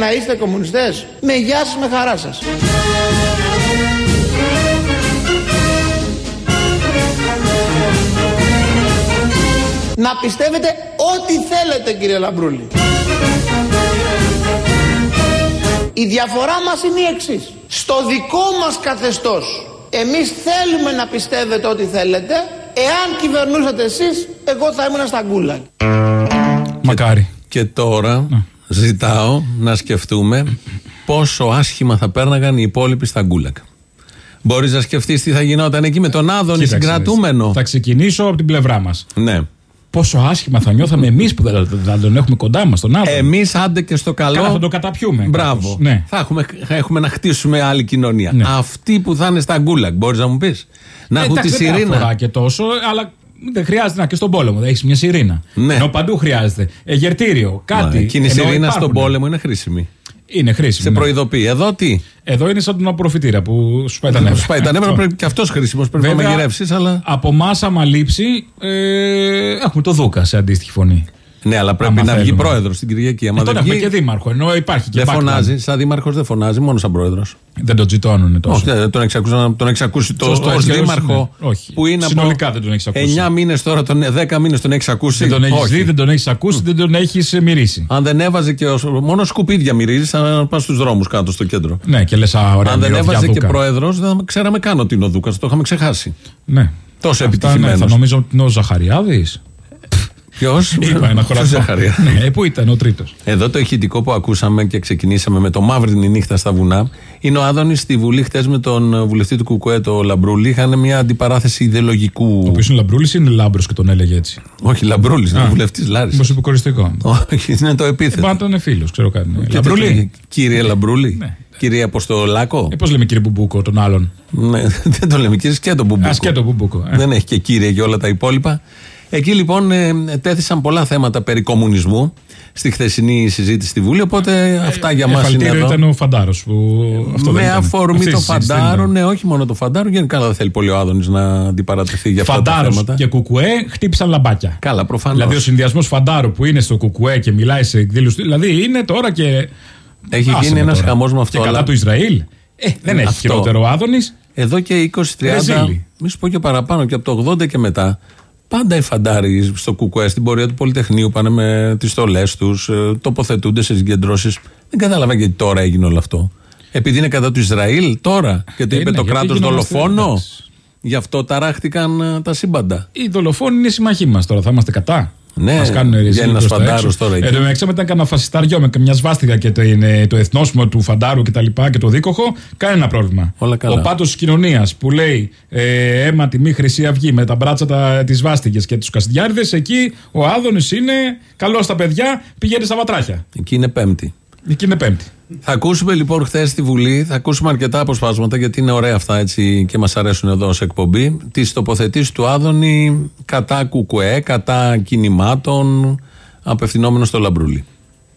να είστε κομμουνιστές. Με γεια σας, με χαρά σας. Να πιστεύετε ό,τι θέλετε κύριε Λαμπρούλη. Η διαφορά μας είναι η εξής. Στο δικό μας καθεστώς εμείς θέλουμε να πιστεύετε ό,τι θέλετε. Εάν κυβερνούσατε εσείς, εγώ θα ήμουν στα γκούλα. Μακάρι. Και τώρα ζητάω να σκεφτούμε πόσο άσχημα θα πέρναγαν οι υπόλοιποι στα γκούλακ. Μπορείς να σκεφτείς τι θα γινόταν εκεί με τον Άδωνη Κοίταξε, συγκρατούμενο. Θα ξεκινήσω από την πλευρά μας. Ναι. Πόσο άσχημα θα νιώθαμε εμείς που δεν δεν τον έχουμε κοντά μας, τον άλλο. Εμείς άντε και στο καλό. Καλά, θα το καταπιούμε. Μπράβο. κάπως. Ναι. Θα, έχουμε, θα έχουμε να χτίσουμε άλλη κοινωνία. Ναι. Αυτοί που θα είναι στα γκούλακ, μπορείς να μου πεις; Να έχουν τη Εντάξει, δεν σιρήνα. αφορά και τόσο, αλλά δεν χρειάζεται να και στον πόλεμο. Έχεις μια σιρήνα. Ναι. Ενώ παντού χρειάζεται. Εγερτήριο, κάτι. Μα, Εκείνη η Ενώ σιρήνα υπάρχουν. στον πόλεμο είναι χρήσιμη. Είναι χρήσιμο. Σε ναι. προειδοποιεί. Εδώ τι; Εδώ είναι σαν τον απορροφητήρα που σου πάει τα νεύρα. Σου πάει τα νεύρα, Αυτό. πρέπει και αυτός χρήσιμος. Πρέπει να Βέβαια, μαγειρεύσει, αλλά. Από εμά, άμα λείψει, ε, έχουμε το Δούκα σε αντίστοιχη φωνή. Ναι, αλλά πρέπει Άμα να βγει θέλουμε. πρόεδρος στην Κυριακή. Άμα Ε, τότε δεν έχουμε βγει, και δήμαρχο. Ενώ υπάρχει και δεν background. φωνάζει. Σαν δήμαρχος δεν φωνάζει, μόνο σαν πρόεδρος. Δεν τον τζιτώνουν τόσο. Όχι, δεν τον έχει ακούσει, τον έχεις ακούσει το Σωστό, ως έτσι κι αλλιώς δήμαρχο. είναι. Όχι. Που είναι Συνολικά δεν τον έχεις ακούσει. 9 μήνες τώρα, τον, 10 μήνες τον έχεις ακούσει; Δεν τον έχεις Όχι. δει, δεν τον έχεις ακούσει, δεν τον έχεις μυρίσει. Αν δεν έβαζε και. ως- μόνο σκουπίδια μυρίζεις, σαν να πας στους δρόμους κάτω στο κέντρο. Ναι, και λες, ωραία. Αν δεν μυρωδιά έβαζε και Δούκα. πρόεδρος, δεν ξέραμε καν ότι είναι ο Δούκας. Το είχαμε ξεχάσει. Ναι. Τόσο Αυτά, ναι, επιτυχημένος. θα νομίζω ότι είναι ο Ζαχαριάδης. Ποιος; Είπα ένα χωρατό. Ναι, πού ήταν ο τρίτος; Εδώ το ηχητικό που ακούσαμε και ξεκινήσαμε με το Μαύρη νύχτα στα βουνά είναι ο Άδωνης στη Βουλή χτες με τον βουλευτή του Κουκουέ, το Λαμπρούλη. Είχαν μια αντιπαράθεση ιδεολογικού. Ο οποίος είναι λαμπρούλης ή είναι λάμπρος και τον έλεγε έτσι; Όχι, Λαμπρούλης, είναι Α. βουλευτής Λάρισας. Μήπως υποκοριστικό. Όχι, είναι το επίθετο. Μπορεί να ήταν φίλος, ξέρω κάτι. Και Λαμπρούλη; τι- Κύριε Λαμπρούλη; Ναι. Κύριε Αποστολάκο; Ε, Πώς λέμε κύριε Μπουμπούκο, τον άλλον; Ναι, δεν το λέμε. Κύριε Σκέτο Μπουμπούκο. Α και το Μπουμπούκο. ε. Δεν έχει και κύριε και όλα τα υπόλοιπα. Εκεί λοιπόν ε, τέθησαν πολλά θέματα περί κομμουνισμού στη χθεσινή συζήτηση στη Βουλή. Οπότε αυτά για μας είναι Εφαλτήριο εδώ. ήταν ο Φαντάρος. Αυτό δεν με ήταν. αφορμή Αυτής το η συζήτησης δεν φαντάρο, ήταν. ναι, όχι μόνο το φαντάρο. Γενικά δεν θέλει πολύ ο Άδωνης να αντιπαρατεθεί για αυτά τα Φαντάρος θέματα. και κουκουέ χτύπησαν λαμπάκια. Καλά, προφανώς. Δηλαδή ο συνδυασμός Φαντάρου που είναι στο κουκουέ και μιλάει σε εκδήλωση. Δηλαδή είναι τώρα και. Έχει Άσε γίνει με ένας τώρα. χαμός με αυτό. Και κατά αλλά του Ισραήλ. Ε, δεν έχει Αυτό. χειρότερο ο Άδωνης. Εδώ και 20-30, Ρεζίλη. μη σου πω και παραπάνω, και από το 80 και μετά, πάντα οι φαντάροι στο Κουκουέ, στην πορεία του Πολυτεχνείου, πάνε με τις στολές τους, τοποθετούνται σε συγκεντρώσεις. Δεν κατάλαβα γιατί τώρα έγινε όλο αυτό. Επειδή είναι κατά του Ισραήλ τώρα και το Ε, είπε ναι, το γιατί κράτος γινόμαστε- δολοφόνο. εντάξει. Γι' αυτό ταράχτηκαν ε, τα σύμπαντα. Οι δολοφόνοι είναι συμμαχοί μας τώρα. Θα είμαστε κατά; Ναι, Μας κάνουν βγαίνει ρεζίλ ένας προς τα φαντάρος έξω. τώρα εκεί. Ε, το μεταξύ, μετά κανένα φασιστάριο με μια σβάστηκα και το, είναι, το εθνόσημο του φαντάρου και τα λοιπά και το δίκοχο, κανένα πρόβλημα. Όλα καλά. Ο πάτος της κοινωνίας που λέει ε, αίμα τιμή Χρυσή Αυγή με τα μπράτσα τη βάστηκε και τους Καστιάριδε, εκεί ο Άδωνης είναι καλός στα παιδιά, πηγαίνει στα βατράχια. Εκεί είναι Πέμπτη. Εκεί είναι Πέμπτη. Θα ακούσουμε λοιπόν χθες στη Βουλή, θα ακούσουμε αρκετά αποσπάσματα γιατί είναι ωραία αυτά έτσι και μας αρέσουν εδώ σε εκπομπή. Τις τοποθετήσεις του Άδωνη κατά κουκουέ, κατά κινημάτων, απευθυνόμενο στο Λαμπρούλη.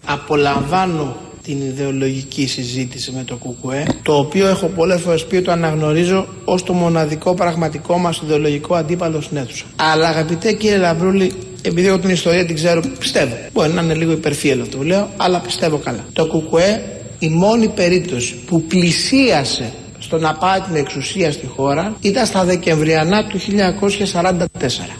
Απολαμβάνω την ιδεολογική συζήτηση με το ΚΚΕ, το οποίο έχω πολλές φορές πει ότι το αναγνωρίζω ως το μοναδικό πραγματικό μας ιδεολογικό αντίπαλο στην αίθουσα. Αλλά αγαπητέ κύριε Λαμπρούλη, επειδή εγώ την ιστορία την ξέρω, πιστεύω. Μπορεί να είναι λίγο υπερφύελο αυτό που λέω, αλλά πιστεύω καλά. Το ΚΚΕ, η μόνη περίπτωση που πλησίασε στο να πάει την εξουσία στη χώρα ήταν στα Δεκεμβριανά του 1944.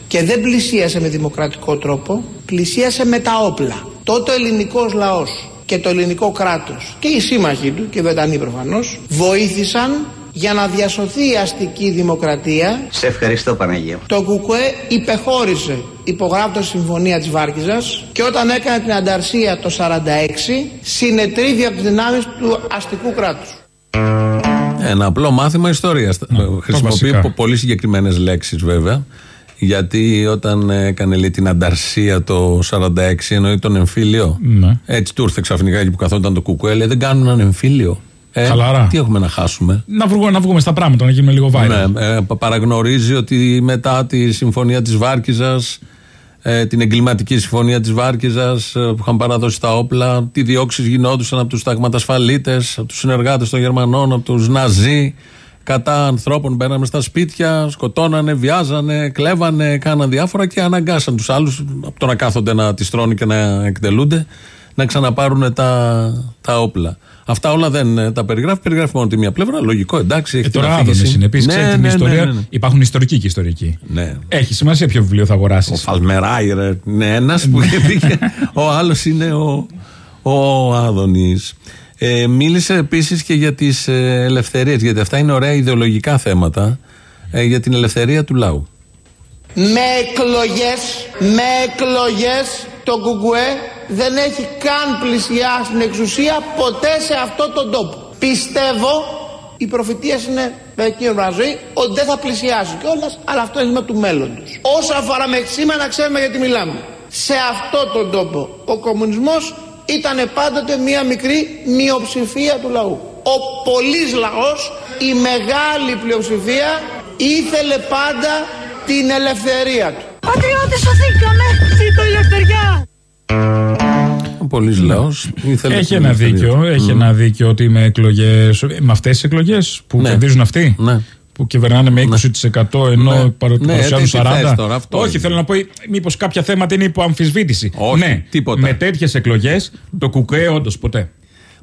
Και δεν πλησίασε με δημοκρατικό τρόπο, πλησίασε με τα όπλα. Τότε ο ελληνικός λαός και το ελληνικό κράτος και οι σύμμαχοι του και οι Βρετανοί προφανώς βοήθησαν για να διασωθεί η αστική δημοκρατία Σε ευχαριστώ Παναγία. το ΚΚΕ υπεχώρησε υπογράφτω συμφωνία της Βάρκιζας και όταν έκανε την ανταρσία το 46 συνετρίβει από τις δυνάμεις του αστικού κράτους. Ένα απλό μάθημα ιστορίας. Χρησιμοποιεί βασικά. πο- πολύ συγκεκριμένες λέξεις βέβαια. Γιατί όταν έκανε λέει, την ανταρσία το 46 εννοεί τον εμφύλιο. Ναι. Έτσι του ήρθε ξαφνικά εκεί που καθόταν το κουκουέ, λέει δεν κάνουν έναν εμφύλιο. Ε, Χαλαρά. Τι έχουμε να χάσουμε; Να βγούμε, να βγούμε στα πράγματα, να γίνουμε λίγο viral. Ναι, ε, πα- παραγνωρίζει ότι μετά τη συμφωνία της Βάρκιζας ε, την εγκληματική συμφωνία της Βάρκιζας ε, που είχαν παραδώσει τα όπλα τι διώξεις γινόντουσαν από τους σταγματασφαλίτες από τους συνεργάτες των Γερμανών από τους Ναζί κατά ανθρώπων μπαίναμε στα σπίτια σκοτώνανε, βιάζανε, κλέβανε κάναν διάφορα και αναγκάσαν τους άλλους από το να κάθονται να τις τρώνε και να εκτελούνται να ξαναπάρουν τα, τα όπλα. Αυτά όλα δεν ε, τα περιγράφει, περιγράφει μόνο τη μία πλευρά. Λογικό, εντάξει. Έχει Ε, την τώρα αφήγηση. άδωνες είναι. Επίση, Ναι, ξέρει την ναι, ναι, ιστορία. ναι, ναι. Υπάρχουν ιστορικοί και ιστορικοί. Ναι. Έχει σημασία ποιο βιβλίο θα αγοράσεις. Ο Φαλμεράι ρε, είναι ένας που είχε πει και ο άλλος είναι ο, ο Άδωνης. Ε, μίλησε επίσης και για τις ε, ελευθερίες, γιατί αυτά είναι ωραία ιδεολογικά θέματα ε, για την ελευθερία του λαού. Με εκλογές, με εκλογές το Κουκουέ δεν έχει καν πλησιάσει την εξουσία ποτέ σε αυτό τον τόπο. Πιστεύω, οι προφητείες είναι με εκείνη την ζωή, ότι δεν θα πλησιάσει κιόλας, αλλά αυτό είναι με τους μέλλοντος. Όσο αφορά μέχρι σήμερα να ξέρουμε γιατί μιλάμε. Σε αυτό τον τόπο ο κομμουνισμός ήταν πάντοτε μία μικρή μειοψηφία του λαού. Ο πολύς λαός, η μεγάλη πλειοψηφία ήθελε πάντα την ελευθερία του. Πατριώτες σωθήκαμε! Ζήτω η ελευθεριά! Ο πολλή λαός ήθελε. Έχει την ένα ελευθερία δίκιο. του. Έχει ένα δίκιο ότι με εκλογές. Με αυτές τις εκλογές που Ναι. κερδίζουν αυτοί. Ναι. Που κυβερνάνε με 20% ενώ Ναι. παρο- Ναι, παρουσιάζουν τι θες 40%. τώρα, αυτό Όχι, είναι. θέλω να πω, μήπως κάποια θέματα είναι υπό αμφισβήτηση. Όχι, ναι, τίποτα. με τέτοιες εκλογές το κουκέ όντως ποτέ.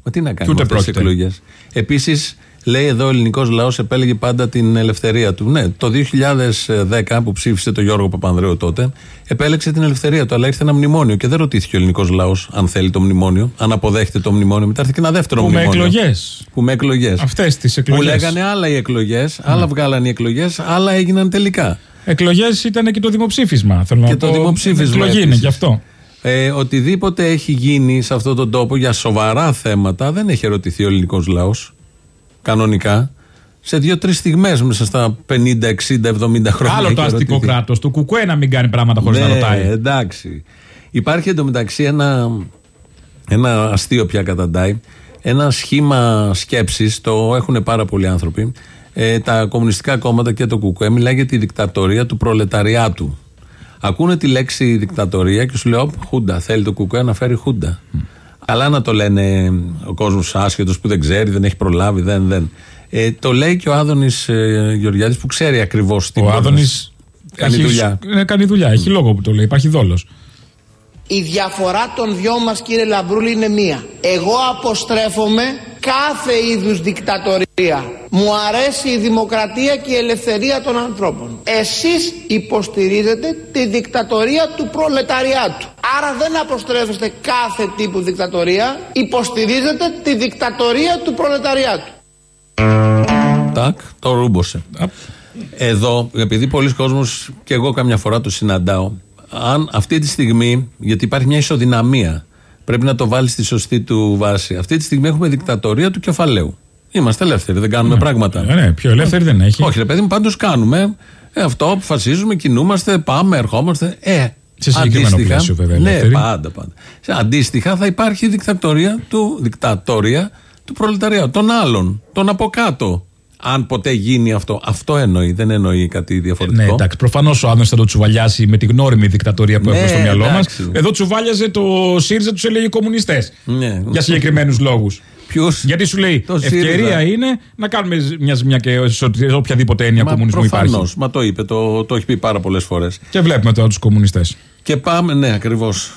Μα τι να Κι κάνουμε ούτε αυτές τις πρόκειται. εκλογές. Επίσης, λέει εδώ ο ελληνικός λαός επέλεγε πάντα την ελευθερία του. Ναι, το 2010 που ψήφισε το Γιώργο Παπανδρέου τότε, επέλεξε την ελευθερία του. Αλλά ήρθε ένα μνημόνιο και δεν ρωτήθηκε ο ελληνικός λαός αν θέλει το μνημόνιο, αν αποδέχεται το μνημόνιο. Μετά έρθει και ένα δεύτερο Που με μνημόνιο. εκλογές. Που με εκλογές. Αυτές τις Που εκλογές. λέγανε άλλα οι εκλογές, άλλα βγάλαν οι εκλογές, άλλα έγιναν τελικά. Εκλογές ήταν και το δημοψήφισμα. Θέλω Και να το πω, δημοψήφισμα Εκλογή είναι επίσης. γι' αυτό. Ε, οτιδήποτε έχει γίνει σε αυτόν τον τόπο για σοβαρά θέματα δεν έχει ερωτηθεί ο ελληνικός λαός. Κανονικά. Σε δύο-τρεις στιγμές μέσα στα 50, 60, 70 χρόνια. Άλλο έχει το αστικό ερωτηθεί. κράτος. Το κουκουέ να μην κάνει πράγματα χωρίς να Ναι, ρωτάει. εντάξει. Υπάρχει εντωμεταξύ ένα, ένα αστείο πια καταντάει. Ένα σχήμα σκέψης, το έχουν πάρα πολλοί άνθρωποι. Ε, τα κομμουνιστικά κόμματα και το ΚΚΕ μιλάει για τη δικτατορία του προλεταριάτου. Ακούνε τη λέξη δικτατορία και σου λέω, «Οπ, Χούντα. Θέλει το ΚΚΕ να φέρει Χούντα. Αλλά να το λένε ο κόσμος άσχετος που δεν ξέρει, δεν έχει προλάβει, δεν, δεν. Ε, το λέει και ο Άδωνης ε, Γεωργιάδης που ξέρει ακριβώς τι Ο μπορεί να- Άδωνης. Κάνει δουλειά. Ναι, κάνει δουλειά. Έχει λόγο που το λέει. Υπάρχει δόλος. Η διαφορά των δυο μας κύριε Λαμπρούλη είναι μία. Εγώ αποστρέφομαι κάθε είδους δικτατορία. Μου αρέσει η δημοκρατία και η ελευθερία των ανθρώπων. Εσείς υποστηρίζετε τη δικτατορία του προλεταριάτου. Άρα δεν αποστρέφεστε κάθε τύπου δικτατορία, υποστηρίζετε τη δικτατορία του προλεταριάτου. Τάκ, το ρούμποσε. Εδώ, επειδή πολλοί κόσμος και εγώ καμιά φορά το συναντάω, αν αυτή τη στιγμή, γιατί υπάρχει μια ισοδυναμία, πρέπει να το βάλεις στη σωστή του βάση. Αυτή τη στιγμή έχουμε δικτατορία του κεφαλαίου. Είμαστε ελεύθεροι, δεν κάνουμε πράγματα. Ε, ναι, πιο ελεύθερη δεν έχει. Όχι, ρε παιδί μου, πάντως κάνουμε. Ε, αυτό αποφασίζουμε, κινούμαστε, πάμε, ερχόμαστε. Ε, Σε συγκεκριμένο αντίστοιχα- πλαίσιο, βέβαια, Ναι, ελεύθερη. πάντα, πάντα. Σε αντίστοιχα, θα υπάρχει η δικτατορία του, δικτατορία του προλεταρίου, των άλλων, των από κάτω. Αν ποτέ γίνει αυτό. Αυτό εννοεί, δεν εννοεί κάτι διαφορετικό. Ναι, εντάξει. Προφανώς ο Άδωνης θα το τσουβαλιάσει με τη γνώριμη δικτατορία που Ναι, έχουμε στο μυαλό μας. εντάξει. Εδώ τσουβάλιαζε το ΣΥΡΙΖΑ, τους έλεγε κομμουνιστές. Ναι. Για συγκεκριμένους λόγους. Ποιος- Γιατί σου λέει, Το ευκαιρία ΣΥΡΙΖΑ. είναι να κάνουμε μια ζημιά και σε οτι- οποιαδήποτε έννοια Μα κομμουνισμού προφανώς, υπάρχει. Μα το είπε, το, το έχει πει πάρα πολλές φορές. Και βλέπουμε τώρα τους κομμουνιστές. Και πάμε, ναι, ακριβώς.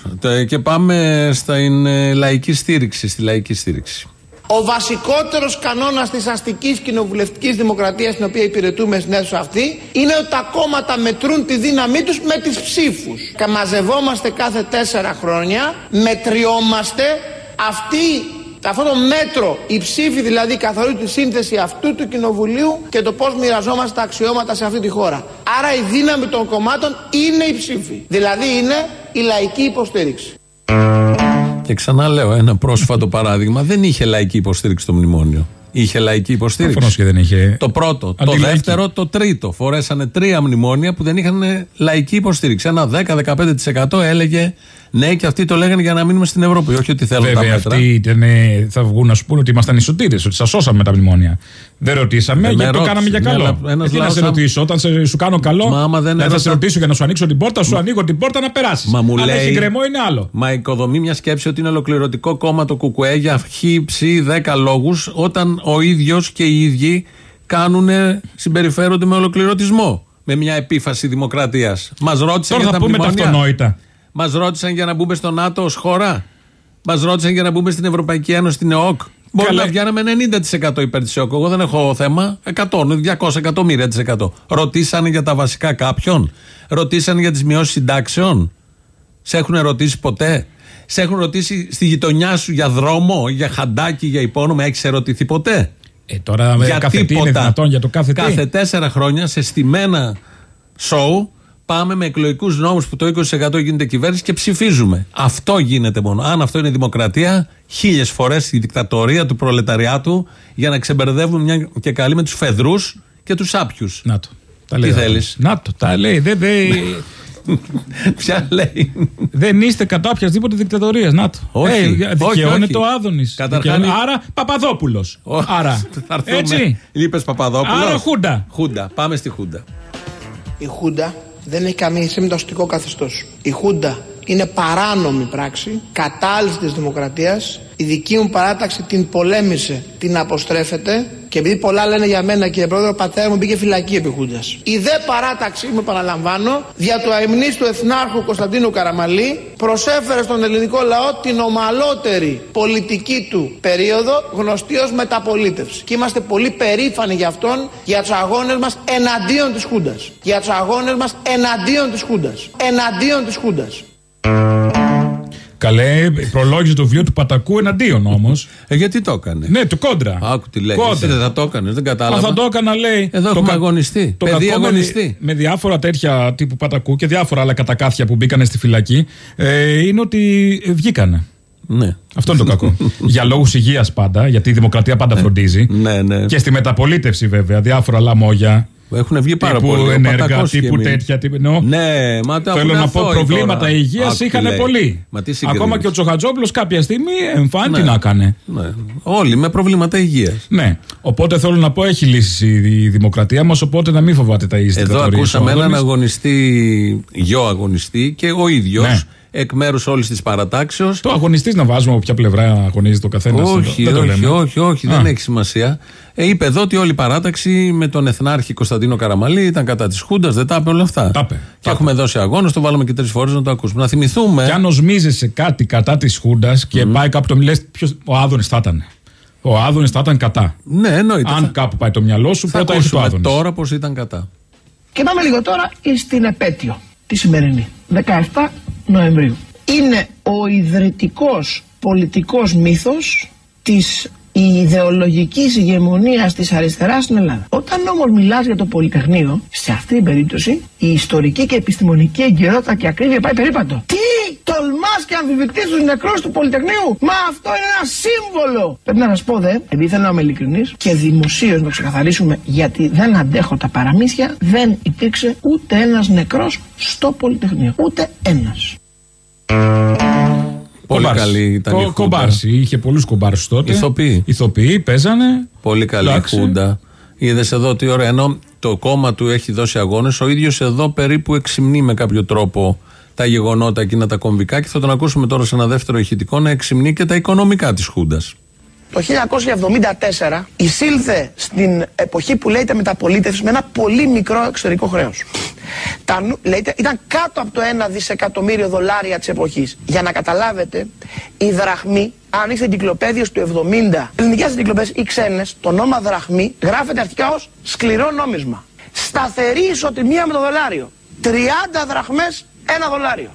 Και πάμε στην ε, λαϊκή στήριξη. Στη λαϊκή στήριξη. Ο βασικότερος κανόνας της αστικής κοινοβουλευτικής δημοκρατίας την οποία υπηρετούμε στην αίθουσα αυτή είναι ότι τα κόμματα μετρούν τη δύναμή τους με τις ψήφους. Καμαζευόμαστε κάθε τέσσερα χρόνια, μετριόμαστε αυτή αυτό το μέτρο, η ψήφη δηλαδή καθορίζει τη σύνθεση αυτού του κοινοβουλίου και το πώς μοιραζόμαστε τα αξιώματα σε αυτή τη χώρα. Άρα η δύναμη των κομμάτων είναι η ψήφη. Δηλαδή είναι η λαϊκή υποστήριξη. Και ξαναλέω, ένα πρόσφατο παράδειγμα δεν είχε λαϊκή υποστήριξη το μνημόνιο. Είχε λαϊκή υποστήριξη. Προφανώς και δεν είχε. Το πρώτο. Το Αντιλαϊκή. δεύτερο, το τρίτο. Φορέσανε τρία μνημόνια που δεν είχαν λαϊκή υποστήριξη. Ένα 10-15% έλεγε ναι, και αυτοί το λέγανε για να μείνουμε στην Ευρώπη. Όχι ότι θέλουν τα Βέβαια, μέτρα. αυτοί ήταν, ε, θα βγουν να σου πούνε ότι ήμασταν ισοτήρες, ότι σας σώσαμε με τα μνημόνια. Δεν ρωτήσαμε Ε, με γιατί το κάναμε για ρώτησε, ναι, καλό. αλλά ένας Ε, τι να λαός, σε άμα- ρωτήσω, όταν σε, σου κάνω καλό, Μα άμα δεν θα έρωτα- σε ρωτήσω για να σου ανοίξω την πόρτα, σου ανοίγω την πόρτα να περάσεις. Μα μου Αν λέει- έχει γκρεμό είναι άλλο. Μα οικοδομεί μια σκέψη ότι είναι ολοκληρωτικό κόμμα το ΚΚΕ για χ, ψ, 10 λόγους, όταν ο ίδιος και οι ίδιοι κάνουν, συμπεριφέρονται με ολοκληρωτισμό. Με μια επίφαση δημοκρατίας. Μας ρώτησαν Τώρα για θα τα πούμε τα μνημόνια. αυτονόητα. Μας ρώτησαν για να μπούμε στο ΝΑΤΟ ως χώρα; Μας ρώτησαν για να μπούμε στην Ευρωπαϊκή Ένωση, στην ΕΟΚ; Μπορεί Καλά. να βγαίναμε 90% υπέρ της ΕΟΚ. Εγώ δεν έχω θέμα. 100, 200 εκατομμύρια της εκατό. Ρωτήσανε για τα βασικά κάποιον; Ρωτήσανε για τις μειώσεις συντάξεων; Σε έχουν ρωτήσει ποτέ; Σε έχουν ρωτήσει στη γειτονιά σου για δρόμο, για χαντάκι, για υπόνομα. Έχεις ερωτηθεί ποτέ; Ε, τώρα για κάθε τι τίποτα. είναι δυνατόν για το κάθε, Κάθε τι. τέσσερα χρόνια σε στημένα σοου πάμε με εκλογικούς νόμους που το 20% γίνεται κυβέρνηση και ψηφίζουμε. Αυτό γίνεται μόνο. Αν αυτό είναι δημοκρατία, χίλιες φορές η δικτατορία του προλεταριάτου για να ξεμπερδεύουμε μια και καλή με τους φεδρούς και τους άπιους. Να το. Τα Τι λέει ο θέλεις; Άδωνης. Να το, τα λέει. Δεν, δεν, Ποια λέει; δεν είστε κατά οποιασδήποτε δικτατορίας. Να το. Όχι. Ε, Όχι, δικαιώνεται όχι. ο Άδωνης. Καταρχάς- Άρα Παπαδόπουλος. Άρα. Θα έρθουμε. Έτσι. Είπε Παπαδόπουλος; Άρα Χούντα. Χούντα. Πάμε στη Χούντα. Η Χούντα δεν έχει καμία σχέση με το αστικό καθεστώς. Η Χούντα είναι παράνομη πράξη, κατάλυση της δημοκρατίας. Η δική μου παράταξη την πολέμησε, την αποστρέφεται και επειδή πολλά λένε για μένα κύριε Πρόεδρε, ο πατέρας μου μπήκε φυλακή επί Χούντας. Η δε παράταξη, μου επαναλαμβάνω, δια του αιμνής του Εθνάρχου Κωνσταντίνου Καραμαλή προσέφερε στον ελληνικό λαό την ομαλότερη πολιτική του περίοδο γνωστή ως μεταπολίτευση. Και είμαστε πολύ περήφανοι για αυτόν, για τους αγώνες μας εναντίον της Χούντας. Για τους αγώνες μας εναντίον της Χούντας. Εναντίον της Χούντας. Καλέ, προλόγησε το βιβλίο του Πατακού εναντίον όμως. Ε, γιατί το έκανε; ναι, του κόντρα. Άκου τι λέει. Κόντρα. Εσύ δεν θα το έκανε, δεν Μα κατάλαβα. θα το έκανα, λέει. Εδώ το έχουμε κα- αγωνιστεί. Το Παιδί κακό με- αγωνιστή. Με, διάφορα τέτοια τύπου πατακού και διάφορα άλλα κατακάθια που μπήκανε στη φυλακή ε, είναι ότι ε, βγήκανε. Ναι. Αυτό είναι το κακό. Για λόγους υγείας πάντα, γιατί η δημοκρατία πάντα φροντίζει. Ναι, ναι. Και στη μεταπολίτευση βέβαια, διάφορα λαμόγια. Έχουν βγει πάρα τύπου πολύ. Ο ενέργα, Πατακός και τύπου εμείς. τέτοια. Τύπου, εννοώ, Ναι, μα τα Θέλω έχουν να πω αθώοι προβλήματα τώρα. υγείας Άκου τι είχαν λέει. πολύ. Μα τι Ακόμα συγκρίνεις. και ο Τσοχατζόπουλος κάποια στιγμή εμφάνει Ναι. τι να έκανε. Ναι. Όλοι με προβλήματα υγείας. Ναι. Οπότε θέλω να πω έχει λύσεις η δημοκρατία μας, οπότε να μην φοβάται τα ίσια Εδώ ακούσαμε έναν αγωνιστή, γιο αγωνιστή και ο ίδιος Ναι. Εκ μέρους όλης της παρατάξεως. Το αγωνιστή να βάζουμε από ποια πλευρά αγωνίζει το καθένας. Όχι, δεν το όχι, λέμε. όχι, όχι, Α. δεν έχει σημασία. Ε, είπε εδώ ότι όλη η παράταξη με τον Εθνάρχη Κωνσταντίνο Καραμαλή ήταν κατά της Χούντας, δεν τα είπε όλα αυτά. Τα είπε, Και τα έχουμε δώσει αγώνα, το βάλαμε και τρεις φορές να το ακούσουμε. Να θυμηθούμε. Και αν οσμίζεσαι κάτι κατά της Χούντας και πάει κάπου το μιλέ, ο Άδωνης θα ήταν. Ο Άδωνης θα ήταν κατά. Ναι, εννοείται. Αν θα, κάπου πάει το μυαλό σου, θα πρώτα έχει το ακούσουμε Άδωνης. τώρα πώς ήταν κατά. Και πάμε λίγο τώρα στην επέτειο, τη σημερινή, 17 Νοεμβρίου. Είναι ο ιδρυτικός πολιτικός μύθος της ιδεολογικής ηγεμονίας της αριστεράς στην Ελλάδα. Όταν όμως μιλάς για το Πολυτεχνείο, σε αυτή την περίπτωση, η ιστορική και επιστημονική εγκυρότητα και ακρίβεια πάει περίπατο. Τι! Τολμάς και αμφιβητείς τους νεκρούς του Πολυτεχνείου! Μα αυτό είναι ένα σύμβολο! Πρέπει να σας πω δε, επειδή θέλω να είμαι ειλικρινής και δημοσίως να ξεκαθαρίσουμε γιατί δεν αντέχω τα παραμύθια, δεν υπήρξε ούτε ένας νεκρός στο Πολυτεχνείο. Ούτε ένας. Πολύ Κομπάρση. καλή ήταν η Κο- Χούντα. Κομπάρση. Είχε πολλούς κομπάρσου τότε. Ηθοποιοί. Ηθοποιοί παίζανε. Πολύ καλή Εντάξει. Χούντα. Είδες εδώ τι ωραία. Ενώ το κόμμα του έχει δώσει αγώνες, ο ίδιος εδώ περίπου εξυμνεί με κάποιο τρόπο τα γεγονότα εκείνα τα κομβικά και θα τον ακούσουμε τώρα σε ένα δεύτερο ηχητικό να εξυμνεί και τα οικονομικά της Χούντας. Το 1974 εισήλθε στην εποχή που λέγεται μεταπολίτευση με ένα πολύ μικρό εξωτερικό χρέος. Τα, νου- λέγεται, ήταν κάτω από το 1 δισεκατομμύριο δολάρια της εποχής. Για να καταλάβετε, η δραχμή, αν ανοίξετε εγκυκλοπαίδειες του 70, ελληνικές εγκυκλοπαίδειες ή ξένες, το νόμα δραχμή γράφεται αρχικά ως σκληρό νόμισμα. Σταθερή ισοτιμία με το δολάριο. 30 δραχμές, ένα δολάριο.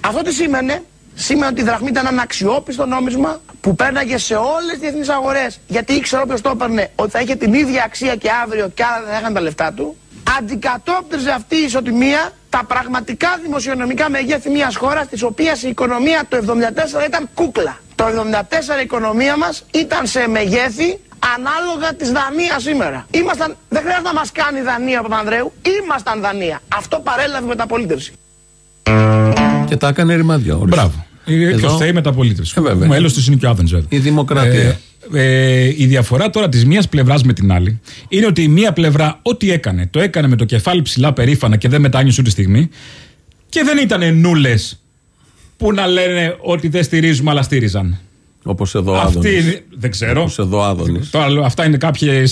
Αυτό τι σήμαινε, σήμαινε ότι η δραχμή ήταν ένα αξιόπιστο νόμισμα που πέρναγε σε όλες τις διεθνείς αγορές. Γιατί ήξερε όποιος το έπαιρνε ότι θα είχε την ίδια αξία και αύριο και άρα δεν θα είχαν τα λεφτά του. Αντικατόπτριζε αυτή η ισοτιμία τα πραγματικά δημοσιονομικά μεγέθη μιας χώρας της οποίας η οικονομία το 1974 ήταν κούκλα. Το 1974 η οικονομία μας ήταν σε μεγέθη ανάλογα της Δανίας σήμερα. Ήμασταν, δεν χρειάζεται να μας κάνει Δανία από τον Ανδρέου, ήμασταν Δανία. Αυτό παρέλαβε μεταπολίτευση. Και τα έκανε ρημαδιά. ορίστε. Μπράβο. Εδώ- Και ω θεή μεταπολίτευση. Ε, βέβαια. Μέλος του είναι και ο Άδωνη, βέβαια. Η δημοκρατία. Ε, ε, η διαφορά τώρα της μίας πλευράς με την άλλη είναι ότι η μία πλευρά ό,τι έκανε, το έκανε με το κεφάλι ψηλά περήφανα και δεν μετάνιωσε ούτε στιγμή και δεν ήταν νουλε που να λένε ότι δεν στηρίζουμε αλλά στήριζαν. Όπως εδώ ο Αυτή Άδωνης. είναι- δεν ξέρω. Όπως εδώ ο Άδωνης. Τώρα, λέω, αυτά είναι κάποιε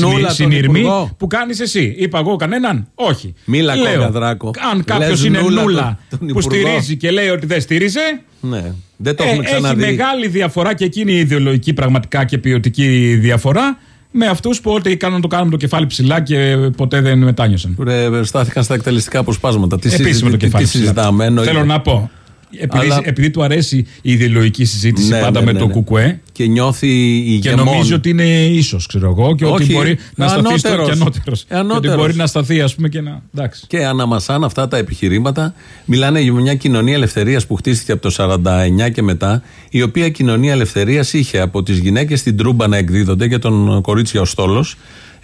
νούλα τον συνειρμοί υπουργό; που κάνεις εσύ. Είπα εγώ κανέναν, όχι. Μίλα Λέω, Κόγκαδράκο. Αν κάποιος Λες είναι νούλα νούλα τον- τον που υπουργό. στηρίζει και λέει ότι δεν στήριζε. Ναι, δεν το ε, έχουμε έχει ξαναδεί. μεγάλη διαφορά και εκείνη η ιδεολογική πραγματικά και ποιοτική διαφορά με αυτούς που ό,τι κάνουν το κάνουν το κεφάλι ψηλά και ποτέ δεν μετάνιωσαν. Ρε, στάθηκαν στα εκτελεστικά αποσπάσματα. Τι, Επίση με συζη- το τι- κεφάλι τι ψηλά. συζητάμε. εννοείται. Θέλω να πω. Επειδή, Αλλά- επειδή του αρέσει η ιδεολογική συζήτηση Ναι, πάντα ναι, με ναι, το ναι. κουκουέ Και νιώθει και ηγεμόν. νομίζει ότι είναι ίσως, ξέρω εγώ, και ότι Όχι, μπορεί να σταθεί στο ανώτερος. και ανώτερος. Και ότι Ανώτερος. μπορεί να σταθεί, ας πούμε, και να. Εντάξει. Και αναμασάν αυτά τα επιχειρήματα. Μιλάνε για μια κοινωνία ελευθερίας που χτίστηκε από το 49 και μετά, η οποία κοινωνία ελευθερίας είχε από τις γυναίκες στην τρούμπα να εκδίδονται και τον κορίτσια ο στόλος,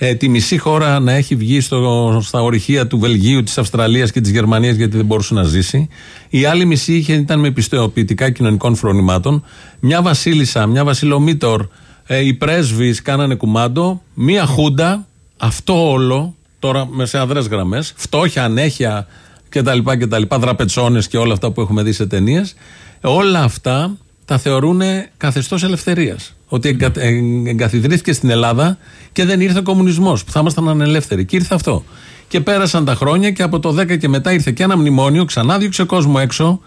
ε, τη μισή χώρα να έχει βγει στο, στα ορυχεία του Βελγίου, της Αυστραλίας και της Γερμανίας γιατί δεν μπορούσε να ζήσει. Η άλλη μισή είχε, ήταν με πιστοποιητικά κοινωνικών φρονημάτων. Μια βασίλισσα, μια βασιλομήτωρ, ε, οι πρέσβεις κάνανε κουμάντο. Μια χούντα, αυτό όλο, τώρα με σε αδρές γραμμές, φτώχεια, ανέχεια κτλ. κτλ δραπετσόνες και όλα αυτά που έχουμε δει σε ταινίες. Όλα αυτά τα θεωρούν καθεστώς ελευθερίας. Ότι εγκα, ε, εγκαθιδρύθηκε στην Ελλάδα και δεν ήρθε ο κομμουνισμός, που θα ήμασταν ανελεύθεροι. Και ήρθε αυτό. Και πέρασαν τα χρόνια και από το 10 και μετά ήρθε και ένα μνημόνιο, ξανά διώξε κόσμο έξω.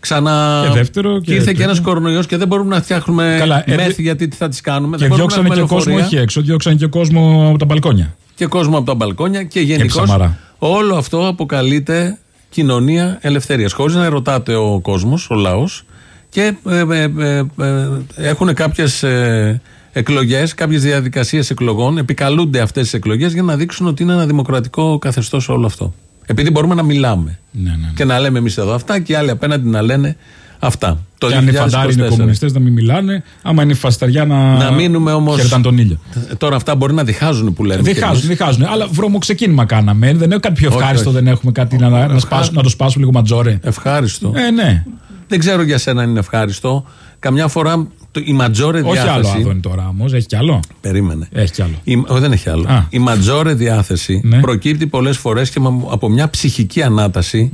Ξανά... Και δεύτερο και ήρθε και τρίτο. ένας κορονοϊός και δεν μπορούμε να φτιάχνουμε Καλά, ε, μέθη δε- γιατί τι θα τις κάνουμε. Και δεν μπορούμε διώξανε να και έχουμε κόσμο λεωφορεία όχι έξω, διώξανε και κόσμο από τα μπαλκόνια. και κόσμο από τα μπαλκόνια και γενικώς Σαμαρά. όλο αυτό αποκαλείται κοινωνία ελευθερίας. Χωρίς να ρωτάτε ο κόσμος, ο λαός, και ε, ε, ε, ε, έχουν κάποιες ε, εκλογές, κάποιες διαδικασίες εκλογών. Επικαλούνται αυτές τις εκλογές για να δείξουν ότι είναι ένα δημοκρατικό καθεστώς όλο αυτό. Επειδή μπορούμε να μιλάμε Ναι, ναι. ναι. και να λέμε εμείς εδώ αυτά και οι άλλοι απέναντι να λένε αυτά. Το Και αν οι φαντάροι είναι 2024. κομμουνιστές να μην μιλάνε, άμα είναι φαστεριά να, Να μείνουμε όμως- χαιρετάνε τον ήλιο. Τώρα αυτά μπορεί να διχάζουν που λέμε. και Διχάζουν, εμείς. διχάζουν. Αλλά βρωμοξεκίνημα κάναμε. Δεν έχουμε κάτι πιο Όχι, ευχάριστο, όχι. δεν έχουμε κάτι να, να, σπάσουμε, να το σπάσουμε λίγο ματζόρε. Ευχάριστο. Ε, ναι. Δεν ξέρω για σένα αν είναι ευχάριστο. Καμιά φορά το, η ματζόρε Όχι διάθεση. άλλο Άδωνη τώρα όμως, έχει κι άλλο; Περίμενε. Έχει κι άλλο. Η, όχι, δεν έχει άλλο. Α. Η ματζόρε διάθεση Ναι. προκύπτει πολλές φορές και μα- από μια ψυχική ανάταση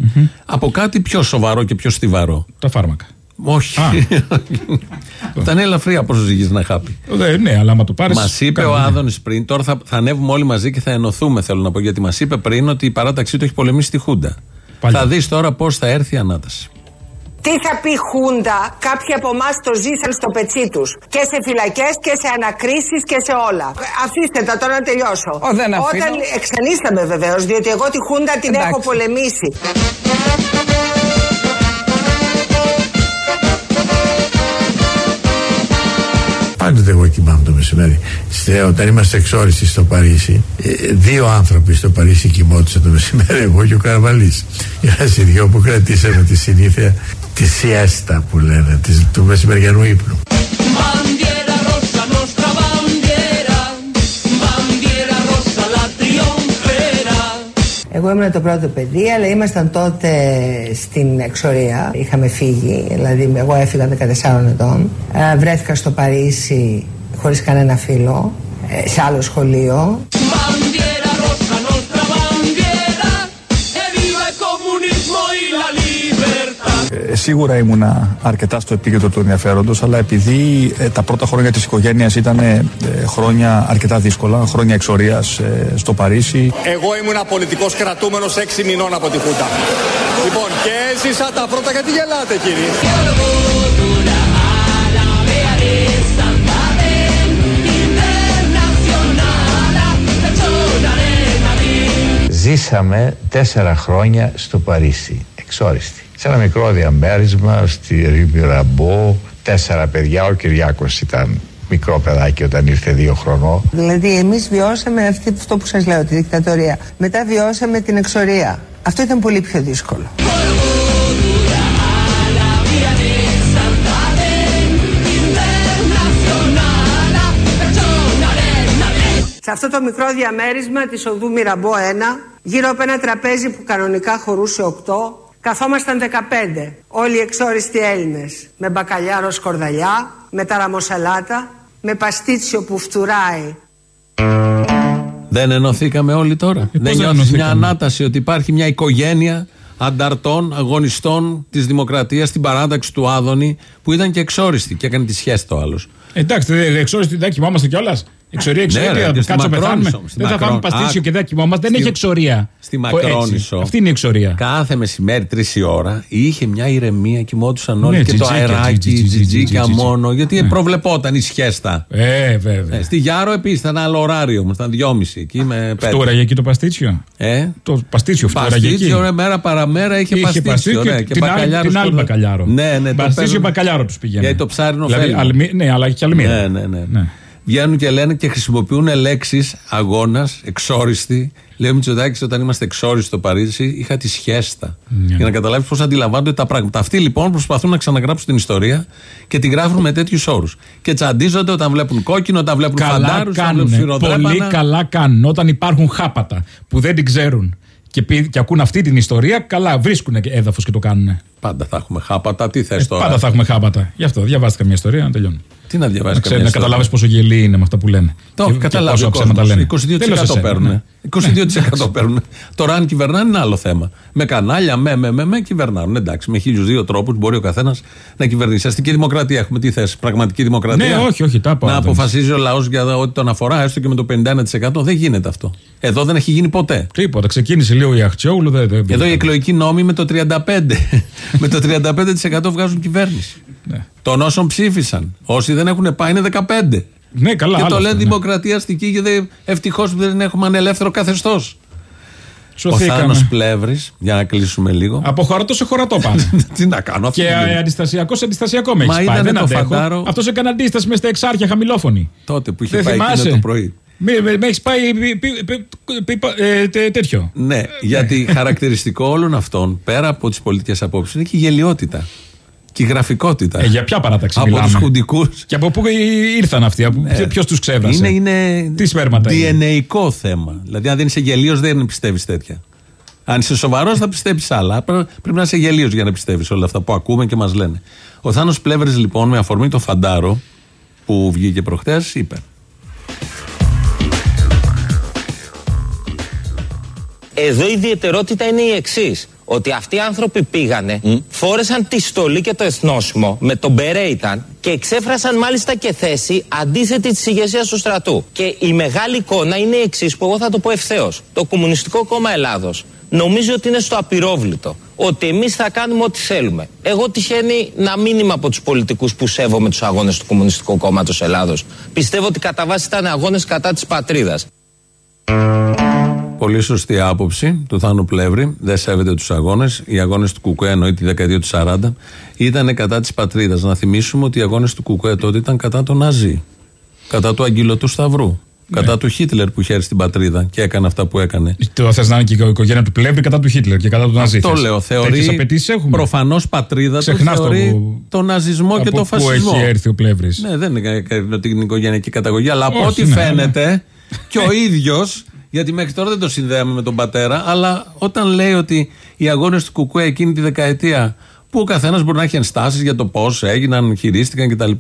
από κάτι πιο σοβαρό και πιο στιβαρό. Τα φάρμακα. Όχι. Α. Αυτά είναι ελαφριά πόσο ζυγίζεις να χάπει. Ε, ναι, αλλά άμα το πάρεις. Μας είπε ο Άδωνης πριν, τώρα θα, θα ανέβουμε όλοι μαζί και θα ενωθούμε, θέλω να πω, γιατί μας είπε πριν ότι η παράταξή του έχει πολεμήσει τη Χούντα. Παλιά. Θα δεις τώρα πώς θα έρθει η ανάταση. Τι θα πει Χούντα, κάποιοι από εμάς το ζήσαν στο πετσί τους. Και σε φυλακές και σε ανακρίσεις και σε όλα. Αφήστε τα τώρα να τελειώσω. Ω, δεν αφήνω. Όταν εξανίσταμε βεβαίως, διότι εγώ τη Χούντα την Εντάξει. έχω πολεμήσει. Πάντοτε εγώ κοιμάμαι το μεσημέρι. Στε, όταν είμαστε εξόριστοι στο Παρίσι, ε, δύο άνθρωποι στο Παρίσι κοιμόντουσαν το μεσημέρι, εγώ και ο Καρβαλής. Είμαστε οι δυο που κρατήσαμε τη συνήθεια τη siesta που λένε, της, του μεσημεριανού ύπνου. Bandiera rossa, nostra bandiera, bandiera rossa, la trionfera. Εγώ ήμουν το πρώτο παιδί, αλλά ήμασταν τότε στην εξορία. Είχαμε φύγει, δηλαδή εγώ έφυγα 14 ετών. Ε, Βρέθηκα στο Παρίσι χωρίς κανένα φίλο, ε, σε άλλο σχολείο. Ε, Σίγουρα ήμουνα αρκετά στο επίκεντρο του ενδιαφέροντος, αλλά επειδή ε, τα πρώτα χρόνια της οικογένειας ήταν ε, χρόνια αρκετά δύσκολα, χρόνια εξορίας στο Παρίσι, Εγώ ήμουν πολιτικός κρατούμενος 6 μηνών από τη Χούτα. Λοιπόν, και έζησα τα πρώτα γιατί γελάτε κύριοι. Ζήσαμε τέσσερα χρόνια στο Παρίσι, εξόριστοι. Σε ένα μικρό διαμέρισμα στη Ρίμι Ραμπό, τέσσερα παιδιά, ο Κυριάκος ήταν μικρό παιδάκι όταν ήρθε δύο χρονών. Δηλαδή εμείς βιώσαμε αυτή, αυτό που σας λέω, τη δικτατορία. Μετά βιώσαμε την εξορία. Αυτό ήταν πολύ πιο δύσκολο. Σε αυτό το μικρό διαμέρισμα της οδού Μυραμπό 1, γύρω από ένα τραπέζι που κανονικά χωρούσε 8, καθόμασταν 15, όλοι οι εξόριστοι Έλληνες, με μπακαλιάρο σκορδαλιά, με ταραμοσαλάτα, με παστίτσιο που φτουράει, Δεν ενωθήκαμε όλοι τώρα. δεν δεν νιώθεις μια ενωθήκαμε; ανάταση ότι υπάρχει μια οικογένεια ανταρτών, αγωνιστών της Δημοκρατίας στην παράταξη του Άδωνη, που ήταν και εξόριστη και έκανε τη σχέση το άλλος. Εντάξει, δεν εξόριστη, δεν κοιμόμαστε κιόλας. Εξορία, Ναι, ρε, εξορία. και στη Κάτσε Μακρόνισσο, πεθάνουμε. στη Δεν θα Μακρόν- φάμε παστίτσιο Α, και δεν κοιμόμαστε. Δεν στη- έχει εξορία. Στη Ο- Μακρόνισσο. έτσι. Αυτή είναι η εξορία. Κάθε μεσημέρι, τρεις η ώρα, είχε μια ηρεμία, κοιμόντουσαν όλοι Ναι, και το τζιτζίκια, αεράκι, τζιτζι, τζιτζι, τζιτζίκια τζιτζι. μόνο, γιατί Ναι. προβλεπόταν η σχέστα. Ε, βέβαια. Ε, στη Γιάρο επίσης ήταν άλλο ωράριο όμως, ήταν δυόμιση εκεί με πέντε. Φτούραγε εκεί το παστίτσιο; Ε, Το παστίτσιο φτούραγε εκεί; Παστίτσιο, ρε, μέρα παραμέρα είχε, Είχε παστίτσιο. παστίτσιο ναι, και και την άλλη- μπακαλιάρος την άλλη σκόρδο. μπακαλιάρο. Ναι, ναι, το Παστίτσιο παίρνουν- μπακαλιάρο τους πηγαίνει. Γιατί το ψάρι είναι δηλαδή, ωφέλιμο. αλμί- Ναι, αλλά και αλμύρα. Ναι, ναι, ναι. Βγαίνουν και λένε και χρησιμοποιούν λέξεις αγώνας, εξόριστη. Λέει ο Μητσοτάκης, όταν είμαστε εξόριστοι στο Παρίσι, είχα τη σχέστα. Ναι. Για να καταλάβεις πώς αντιλαμβάνονται τα πράγματα. Αυτοί λοιπόν προσπαθούν να ξαναγράψουν την ιστορία και τη γράφουν με τέτοιους όρους. Και τσαντίζονται όταν βλέπουν κόκκινο, όταν βλέπουν Καλά φαντάρους, όταν κάνουν. βλέπουν σφυροδρέπανα. Πολύ καλά κάνουν. Όταν υπάρχουν χάπατα που δεν την ξέρουν και, πει- και ακούν αυτή την ιστορία, καλά βρίσκουν έδαφος και το κάνουν. Πάντα θα έχουμε χάπατα. Τι θες Ε, τώρα; πάντα θα έχουμε χάπατα. Γι' αυτό διαβάστηκα μια ιστορία να τελειώνει. Τι να διαβάσει Να, ξέρει, να καταλάβεις πόσο γελοί είναι με αυτά που λένε. Το Και- έχει και καταλάβει. πόσα ο ψέματα κόσμος. λένε. 22% Τέλος εσένα, παίρνουν. Ναι. 22% παίρνουν. Τώρα, αν κυβερνάνε, είναι άλλο θέμα. Με κανάλια, με, με, με, με κυβερνάνε. Εντάξει, με χίλιους δύο τρόπους μπορεί ο καθένας να κυβερνήσει. Αστική δημοκρατία έχουμε τι θέση. Πραγματική δημοκρατία; Ναι, όχι, όχι, τα είπα, Να δεν- αποφασίζει ο λαός για ό,τι τον αφορά, έστω και με το 51%. Δεν γίνεται αυτό. Εδώ δεν έχει γίνει ποτέ. Τίποτα. Ξεκίνησε λίγο η Αχτσιόγλου. Δεν, δεν, Εδώ οι εκλογικοί νόμοι με το 35%. με το 35% βγάζουν κυβέρνηση. Ναι. Των όσων ψήφισαν. Όσοι δεν έχουν πάει είναι 15%. Ναι, καλά. και άλλο το λένε αυτό, ναι. δημοκρατία αστική και ευτυχώς που δεν έχουμε ανελεύθερο καθεστώς. Ο Σωθήκαμε. Θάνος Πλεύρης, για να κλείσουμε λίγο. Από χωρατό σε χωρατό πάνε. Τι να κάνω, αυτό και δεν είναι. αντιστασιακό σε αντιστασιακός με Μα έχεις πάει. είδανε Δεν το αντέχω. φαντάρο- Αυτός έκανε αντίσταση μες στα εξάρχεια χαμηλόφωνη. Τότε που είχε Δεν πάει εκείνο θυμάσαι; το πρωί. Με, με, με έχεις πάει πι- πι- πι- πι- πι- ε, τε- τέτοιο. Ναι, γιατί χαρακτηριστικό όλων αυτών, πέρα από τις πολιτικές απόψεις, είναι και η γελιότητα. Και η γραφικότητα. Ε, για ποια παράταξη Από μιλάμε; τους χουντικούς. Και από πού ήρθαν αυτοί, από ποιο τους ξέβρασε; Είναι, είναι Τι σπέρματα είναι; DNA θέμα. Δηλαδή, αν δεν είσαι γελίος, δεν πιστεύεις τέτοια. Αν είσαι σοβαρός, θα πιστεύεις άλλα. Πρέ- Πρέπει να είσαι γελίος για να πιστεύεις όλα αυτά που ακούμε και μας λένε. Ο Θάνος Πλεύρης, λοιπόν, με αφορμή το φαντάρο που βγήκε προχτές, είπε. Εδώ η ιδιαιτερότητα είναι η εξής. Ότι αυτοί οι άνθρωποι πήγανε, φόρεσαν τη στολή και το εθνόσημο, με τον μπερέ ήταν, και εξέφρασαν μάλιστα και θέση αντίθετη της ηγεσίας του στρατού. Και η μεγάλη εικόνα είναι η εξής, που εγώ θα το πω ευθέως. Το Κομμουνιστικό Κόμμα Ελλάδος νομίζω ότι είναι στο απειρόβλητο. Ότι εμείς θα κάνουμε ό,τι θέλουμε. Εγώ τυχαίνει να μην είμαι από τους πολιτικούς που σέβομαι τους αγώνες του Κομμουνιστικού Κόμματος Ελλάδος. Πιστεύω ότι κατά βάση ήταν αγώνες κατά της πατρίδας. Πολύ σωστή άποψη του Θάνου Πλεύρη. Δεν σέβεται τους αγώνες. Οι αγώνες του Κουκουέ, εννοεί τη δεκαετία του 40, ήταν κατά της πατρίδας. Να θυμίσουμε ότι οι αγώνες του Κουκουέ τότε ήταν κατά τον Ναζί. Κατά του Αγγελωτού Σταυρού. Κατά του Χίτλερ που χαίρεσε την πατρίδα και έκανε αυτά που έκανε. Το θες να είναι και η οικογένεια του Πλεύρη κατά του Χίτλερ και κατά του Ναζί. Το θες. λέω. Τέτοιες Θεωρεί απαιτήσεις έχουμε. προφανώς πατρίδα του. Ξεχνάς το Θεωρεί που- τον ναζισμό και Από τον πού φασισμό. έχει έρθει ο Πλεύρης. Ναι, δεν είναι κα- την οικογενειακή καταγωγή, αλλά από Όχι, ό,τι ναι, φαίνεται και ο ίδιος, γιατί μέχρι τώρα δεν το συνδέαμε με τον πατέρα, αλλά όταν λέει ότι οι αγώνες του Κουκουέ εκείνη τη δεκαετία που ο καθένας μπορεί να έχει ενστάσεις για το πώς έγιναν, χειρίστηκαν κτλ.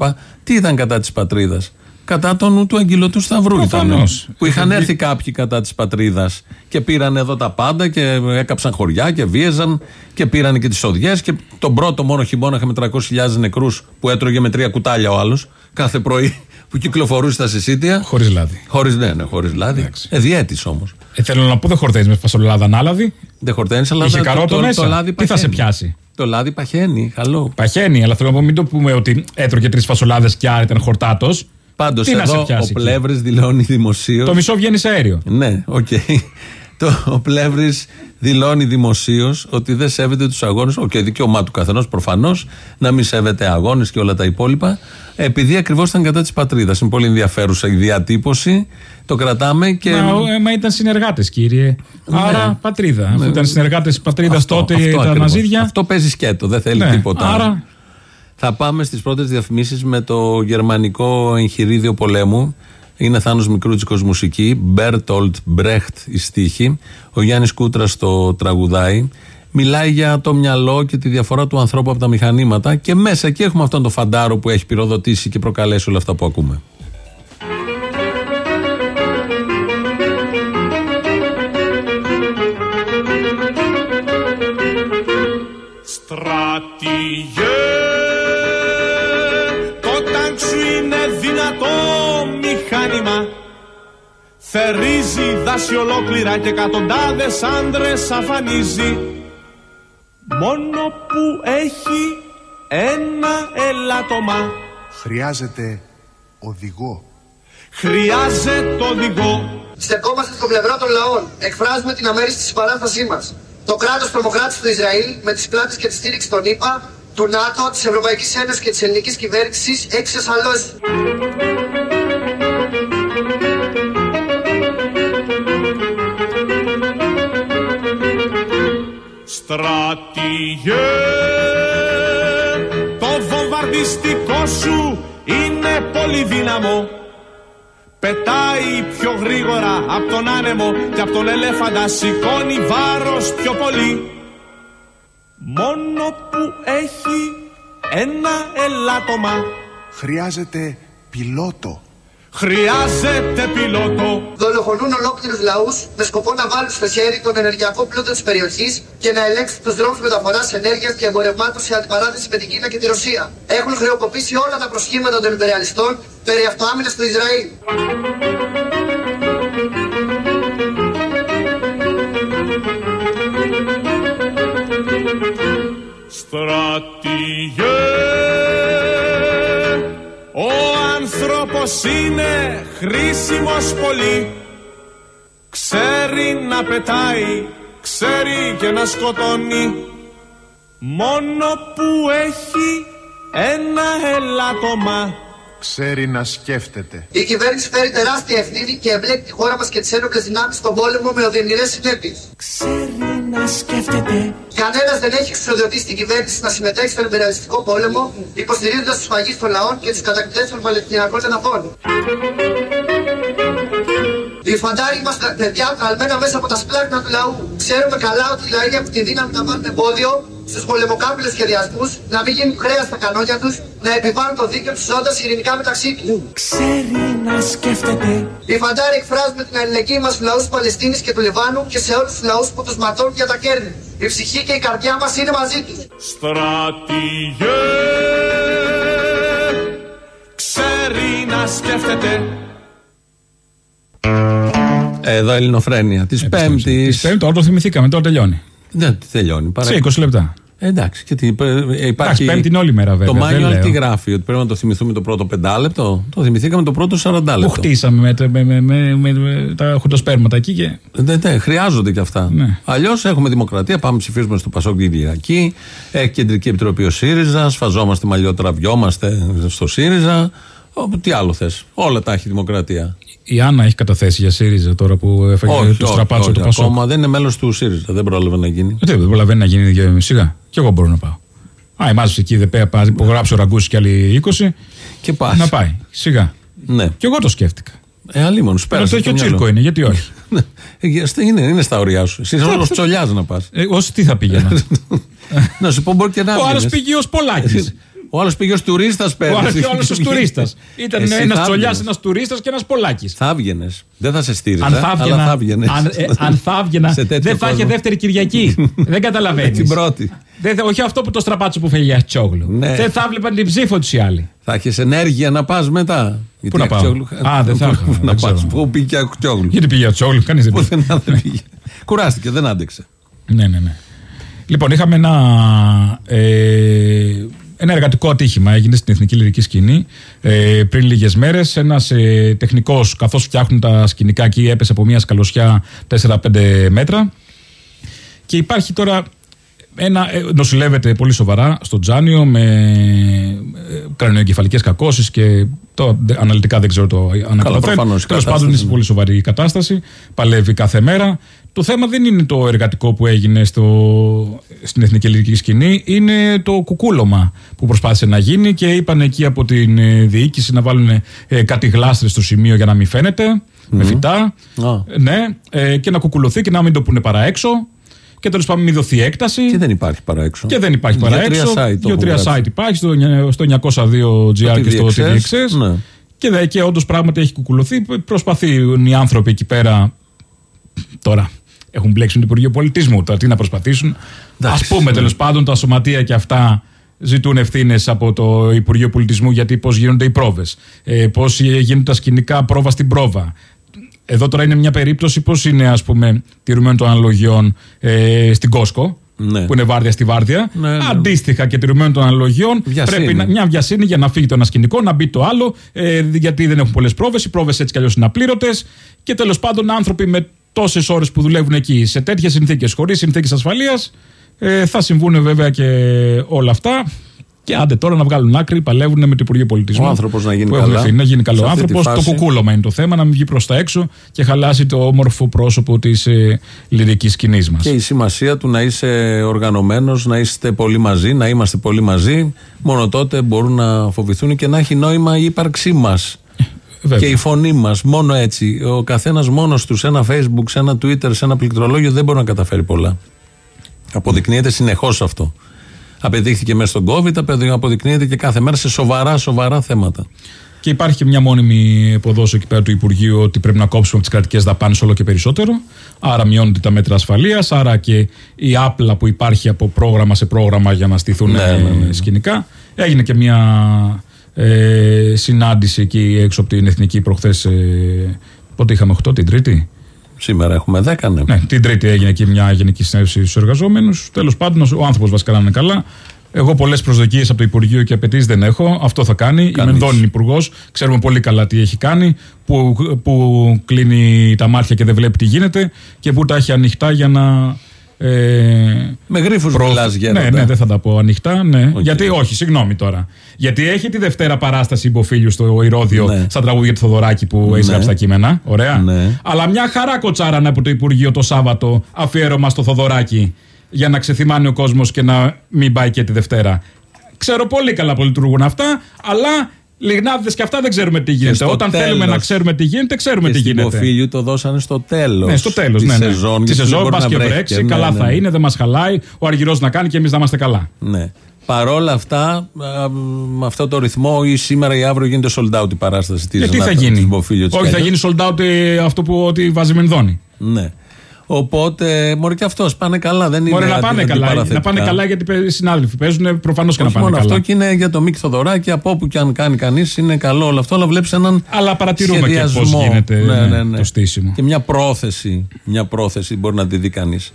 Τι ήταν κατά της πατρίδας; Κατά τον νου του Αγγελωτού Σταυρού ήταν. Προφανώς. Που είχαν έρθει κάποιοι κατά της πατρίδας και πήραν εδώ τα πάντα και έκαψαν χωριά και βίαιζαν και πήραν και τις οδιές. Και τον πρώτο μόνο χειμώνα είχαμε 300.000 νεκρούς που έτρωγε με τρία κουτάλια ο άλλος κάθε πρωί που κυκλοφορούσε στα συσίτια. Χωρίς λάδι. Χωρίς ναι, ναι, χωρίς λάδι. Ε, διαίτης όμως. Ε, θέλω να πω δεν χορταίνεις με φασολάδα ανάλαδη. Δεν χορταίνεις, αλλά Είχε το- καρότο το, μέσα. το λάδι Τι θα σε παχαίνει. πιάσει; Το λάδι παχαίνει. Καλό. Παχαίνει, αλλά θέλω να πω μην το πούμε ότι έτρωγε τρεις φασολάδες και άρα ήταν χορτάτος. Πάντως Τι να σε εδώ πιάσει ο εκεί; Πλεύρης δηλώνει δημοσίως. Το μισό βγαίνει σε αέριο. Ναι, οκ. Το, ο Πλεύρης δηλώνει δημοσίως ότι δεν σέβεται τους αγώνες. Οκ, δικαίωμά του καθενός προφανώς να μην σέβεται αγώνες και όλα τα υπόλοιπα. Επειδή ακριβώς ήταν κατά της πατρίδας. Είναι πολύ ενδιαφέρουσα η διατύπωση. Το κρατάμε και. Μα, ο- ε, μα ήταν συνεργάτες, κύριε. Άρα πατρίδα. Αφού Ναι. ήταν συνεργάτες της πατρίδας Αυτό, τότε αυτό τα ακριβώς. ναζίδια. Αυτό παίζει σκέτο, δεν θέλει Ναι, τίποτα. άλλο. άρα- Θα πάμε στις πρώτες διαφημίσεις με το γερμανικό εγχειρίδιο πολέμου. Είναι Θάνος Μικρούτσικος μουσική, Μπέρτολτ Μπρεχτ οι στίχοι, ο Γιάννης Κούτρας το τραγουδάει. Μιλάει για το μυαλό και τη διαφορά του ανθρώπου από τα μηχανήματα και μέσα εκεί έχουμε αυτόν τον φαντάρο που έχει πυροδοτήσει και προκαλέσει όλα αυτά που ακούμε. Δάση ολόκληρα και εκατοντάδες άντρες αφανίζει μόνο που έχει ένα ελάττωμα Χρειάζεται οδηγό. χρειάζεται οδηγό Στεκόμαστε στο πλευρό των λαών. Εκφράζουμε την αμέριστη συμπαράστασή μας. Το κράτος τρομοκράτησε του Ισραήλ με τις πλάτες και τη στήριξη των ΗΠΑ, του ΝΑΤΟ, της Ευρωπαϊκής Ένωσης και της ελληνικής κυβέρνησης έχει ξεσαλώσει. Στρατηγέ. Το βομβαρδιστικό σου είναι πολύ δύναμο. Πετάει πιο γρήγορα από τον άνεμο Και από τον ελέφαντα σηκώνει βάρος πιο πολύ. Μόνο που έχει ένα ελάττωμα. Χρειάζεται πιλότο. Χρειάζεται πιλότο Δολοφονούν ολόκληρους λαούς με σκοπό να βάλουν στο χέρι τον ενεργειακό πλούτο της περιοχής και να ελέγξουν τους δρόμους μεταφοράς ενέργειας και εμπορευμάτων σε αντιπαράθεση με την Κίνα και τη Ρωσία. Έχουν χρεοκοπήσει όλα τα προσχήματα των υπεριαλιστών περί αυτοάμυνας του Ισραήλ. Στρατηγέ άνθρωπος είναι χρήσιμος πολύ Ξέρει να πετάει, ξέρει και να σκοτώνει Μόνο που έχει ένα ελάττωμα Ξέρει να σκέφτεται. Η κυβέρνηση φέρει τεράστια ευθύνη και εμπλέκει τη χώρα μας και τις ένοπλες δυνάμεις στον πόλεμο με οδυνηρές συνέπειες. Ξέρει να σκέφτεται Κανένας δεν έχει εξουσιοδοτήσει την κυβέρνηση να συμμετέχει στον υπεραλιστικό πόλεμο, υποστηρίζοντας τους φαγεί των λαών και του κατακτητές των Παλαιστινιακών εδαφών. Οι φαντάροι είμαστε παιδιά καλμένα μέσα από τα σπλάχνα του λαού. Ξέρουμε καλά ότι οι λαοί έχουν τη δύναμη να βάλουν εμπόδιο στους πολεμοκάπηλου σχεδιασμούς, να μην γίνουν χρέας στα κανόνια τους, να επιβάλλουν το δίκαιο τους ζώντα ειρηνικά μεταξύ τους. Ξέρει να σκέφτεται Οι φαντάροι εκφράζουμε την αλληλεγγύη μας στους λαούς της Παλαιστίνης και του Λιβάνου και σε όλους τους λαούς που τους ματώνουν για τα κέρδη. Η ψυχή και η καρδιά μας είναι μαζί τους. Στρατηγέ Ξέρει να σκέφτεται Εδώ Ελληνοφρένεια. Της Πέμπτης. Της Πέμπτης, τώρα το θυμηθήκαμε, τώρα τελειώνει. Δεν τελειώνει. Παρά... Σε 20 λεπτά. Ε, εντάξει, και τι, ε, υπάρχει. Εντάξει, Πέμπτη είναι όλη μέρα βέβαια. Το δεν manual λέω. τι γράφει, ότι πρέπει να το θυμηθούμε το πρώτο πεντάλεπτο; Το θυμηθήκαμε το πρώτο 40 λεπτό. Που χτίσαμε με, με, με, με, με- με τα χοντοσπέρματα εκεί και. Ναι, ναι, χρειάζονται και αυτά. Ναι. Αλλιώς έχουμε δημοκρατία, πάμε ψηφίζουμε στο Πασόκ την Κυριακή. Έχει κεντρική επιτροπή ο ΣΥΡΙΖΑ, σφαζόμαστε μαλλιότερα, βιόμαστε στο ΣΥΡΙΖΑ. Ο, τι άλλο θες. Όλα τα έχει η δημοκρατία. Η Άννα έχει καταθέσει για ΣΥΡΙΖΑ τώρα που έφαγε όχι, το όχι, στραπάτσο όχι, του Πασόκ. ακόμα δεν είναι μέλος του ΣΥΡΙΖΑ. Δεν πρόλαβε να γίνει. Ε, Δεν προλαβαίνει να γίνει και σιγά. Και εγώ μπορώ να πάω. Α, η μάζεψε εκεί, δεν πάει, πάει, υπογράψει ο Ραγκούση και άλλοι 20. Και πα. Να πάει. Σιγά. Ναι. Και εγώ το σκέφτηκα. Ε, αλλήμον, σου Ένα πέρασε. τέτοιο στο μυαλό. τσίρκο είναι, γιατί όχι; Ναι. Ε, στη- είναι, είναι στα ωριά σου. Εσύ είσαι όλος τσολιάς να πας. Ε, Όσοι τι θα πήγαινα. να σου πω, μπορεί και να Ο άλλος βγαίνεις. πήγε ως Πολάκης. Ο άλλος πήγε ως τουρίστας Ο πέρυσι. άλλο ως τουρίστας. Ήταν Εσύ ένας θα τσολιάς, έβγαινες. ένας τουρίστας και ένας Πολάκης. Θα έβγαινες. Δεν θα σε στήριζα. Αν θα αλλά έβγαινα, θα έβγαινες. αν, ε, αν θα έβγαινα, Σε τέτοιο δεν θα είχε κόσμο. δεύτερη Κυριακή. δεν καταλαβαίνεις. Την πρώτη. Δεν, θα- όχι αυτό που το στραπάτσο που φεύγει για Τσόγλου. Ναι. Δεν θα έβλεπαν την ψήφο τους οι άλλοι. Θα έχεις ενέργεια να πας μετά. Γιατί να πάω; Ακτιόγλου- Α, δεν θα είχα, Πού δεν να ξέρω. πα. Πού πήγε ο Ακτιόγλου. Γιατί πήγε για Τσόγλου, κανείς δεν πήγε. Πουθενά δεν πήγε. Κουράστηκε, δεν άντεξε. Ναι, ναι, ναι. Λοιπόν, είχαμε ένα, ε, ένα εργατικό ατύχημα. Έγινε στην Εθνική Λυρική Σκηνή ε, πριν λίγες μέρες. Ένας ε, τεχνικός, καθώς φτιάχνουν τα σκηνικά εκεί, έπεσε από μια σκαλωσιά 4-5 μέτρα. Και υπάρχει τώρα ένα, ε, νοσηλεύεται πολύ σοβαρά στο Τζάνιο με ε, κρανιοεγκεφαλικές κακώσεις και το, δε- αναλυτικά δεν ξέρω το ανακαλυφθέν. προφανώς η Τέλος κατάσταση πάντων είναι σε είναι. πολύ σοβαρή η κατάσταση. Παλεύει κάθε μέρα. Το θέμα δεν είναι το εργατικό που έγινε στο, στην εθνική ελληνική σκηνή, είναι το κουκούλωμα που προσπάθησε να γίνει και είπαν εκεί από την ε, διοίκηση να βάλουν ε, κάτι γλάστρες στο σημείο για να μην φαίνεται, με φυτά. Α. Ναι, ε, και να κουκουλωθεί και να μην το πούνε παρά έξω. Και τέλος πάντων μην δοθεί έκταση. Και δεν υπάρχει παρά έξω. Και δεν υπάρχει παρά Δύο-τρία έξω. site το Δύο-τρία έχουν γράψει. site υπάρχει στο, νια- στο 902GR και στο TVXS, TVXS. ναι. Και, δε- και όντως πράγματι έχει κουκουλωθεί. Προσπαθούν οι άνθρωποι εκεί πέρα. Τώρα έχουν μπλέξει με το Υπουργείο Πολιτισμού. Τώρα τι να προσπαθήσουν. Α Εντάξει, πούμε ναι. τέλος πάντων τα σωματεία και αυτά ζητούν ευθύνες από το Υπουργείο Πολιτισμού γιατί πώς γίνονται οι πρόβες. Ε, πώς γίνονται τα σκηνικά πρόβα στην πρόβα. Εδώ τώρα είναι μια περίπτωση πώς είναι, ας πούμε, τηρουμένων των αναλογιών ε, στην Κόσκο. Ναι. Που είναι βάρδια στη βάρδια. Ναι, ναι. Αντίστοιχα και τηρουμένων των αναλογιών Βιασύνη. πρέπει να, μια βιασύνη για να φύγει το ένα σκηνικό, να μπει το άλλο, ε, γιατί δεν έχουν πολλές πρόβες. Οι πρόβες έτσι κι αλλιώς είναι απλήρωτες. Και τέλος πάντων άνθρωποι με τόσες ώρες που δουλεύουν εκεί σε τέτοιες συνθήκες, χωρίς συνθήκες ασφαλείας, ε, θα συμβούν βέβαια και όλα αυτά. Και άντε τώρα να βγάλουν άκρη, παλεύουν με το Υπουργείο Πολιτισμού. Ο άνθρωπος να γίνει που έχουν καλά. ευθύνη, να γίνει καλό Σε αυτή τη άνθρωπο. Το φάση. κουκούλωμα είναι το θέμα, να μην βγει προς τα έξω και χαλάσει το όμορφο πρόσωπο της ε, λυρικής σκηνής μας. Και η σημασία του να είσαι οργανωμένος, να είστε πολύ μαζί, να είμαστε πολύ μαζί, μόνο τότε μπορούν να φοβηθούν και να έχει νόημα η ύπαρξή μας. Βέβαια. Και η φωνή μας. Μόνο έτσι. Ο καθένας μόνος του σε ένα Facebook, σε ένα Twitter, σε ένα πληκτρολόγιο δεν μπορεί να καταφέρει πολλά. Αποδεικνύεται συνεχώς αυτό. Απεδείχθηκε μέσα στον COVID, απεδει- αποδεικνύεται και κάθε μέρα σε σοβαρά, σοβαρά θέματα. Και υπάρχει και μια μόνιμη υποδόση εκεί πέρα του Υπουργείου ότι πρέπει να κόψουμε τις κρατικές δαπάνες όλο και περισσότερο. Άρα μειώνονται τα μέτρα ασφαλείας. Άρα και η άπλα που υπάρχει από πρόγραμμα σε πρόγραμμα για να στηθούν Ναι, ναι, ναι. ε, σκηνικά. Έγινε και μια ε, συνάντηση εκεί έξω από την Εθνική προχθές. Ε, πότε είχαμε 8, την Τρίτη; Σήμερα έχουμε 10, ναι. Ναι, την Τρίτη έγινε εκεί μια γενική συνέλευση στους εργαζόμενους. Τέλος πάντων, ο άνθρωπος βασικά να είναι καλά. Εγώ πολλές προσδοκίες από το Υπουργείο και απαιτήσεις δεν έχω. Αυτό θα κάνει. Η Κανείς. Μενδώνη είναι υπουργός. Ξέρουμε πολύ καλά τι έχει κάνει. Που, που κλείνει τα μάτια και δεν βλέπει τι γίνεται. Και που τα έχει ανοιχτά για να. Ε, Με γρίφους προ- μιλάς, Γέροντα. Ναι, ναι, δεν θα τα πω ανοιχτά. Ναι. Οκ. Γιατί, όχι, συγγνώμη τώρα. Γιατί έχει τη Δευτέρα παράσταση Μποφίλιου στο Ηρώδιο Ναι. στα τραγούδια του Θοδωράκη που έχει Ναι. γράψει τα κείμενα. Ωραία. Ναι. Αλλά μια χαρά κοτσάρανε από το Υπουργείο το Σάββατο αφιέρωμα στο Θοδωράκη για να ξεθυμάνει ο κόσμος και να μην πάει και τη Δευτέρα. Ξέρω πολύ καλά που λειτουργούν αυτά, αλλά λιγνάδε και αυτά δεν ξέρουμε τι γίνεται. στο Όταν θέλουμε τέλος. να ξέρουμε τι γίνεται, ξέρουμε Και τι στην γίνεται. Υποφίλιου το δώσανε στο τέλος. Ναι, στο τέλος. Ναι, ναι. Σεζόν, Τη γιατί δεν σεζόν, μπορεί πας να και βρέχει βρέξει, και- ναι, καλά ναι, θα ναι. είναι, δεν μας χαλάει. Ο Αργυρός να κάνει και εμείς να είμαστε καλά. Ναι. Παρόλα αυτά, α, με αυτό το ρυθμό, ή σήμερα ή αύριο γίνεται sold out η παράσταση της Γιατί Ε, θα γίνει; Όχι, θα γίνει sold out ε, αυτό που ότι βάζει Μενδώνη. Ναι. Οπότε, μωρέ και αυτός πάνε καλά. Δεν Μπορεί είναι να πάνε αντι- καλά. Να αντιπαραθετικά. πάνε καλά γιατί παι- οι συνάδελφοι παίζουν προφανώς και να Όχι πάνε μόνο καλά. αυτό και είναι για το Μίκη Θοδωράκη, από όπου και αν κάνει κανείς, είναι καλό όλο αυτό, αλλά βλέπεις έναν. Αλλά παρατηρούμε και σχεδιασμό. πώ γίνεται Ναι, ναι, ναι, ναι. το στήσιμο. Και μια πρόθεση, μια πρόθεση μπορεί να τη δει κανείς.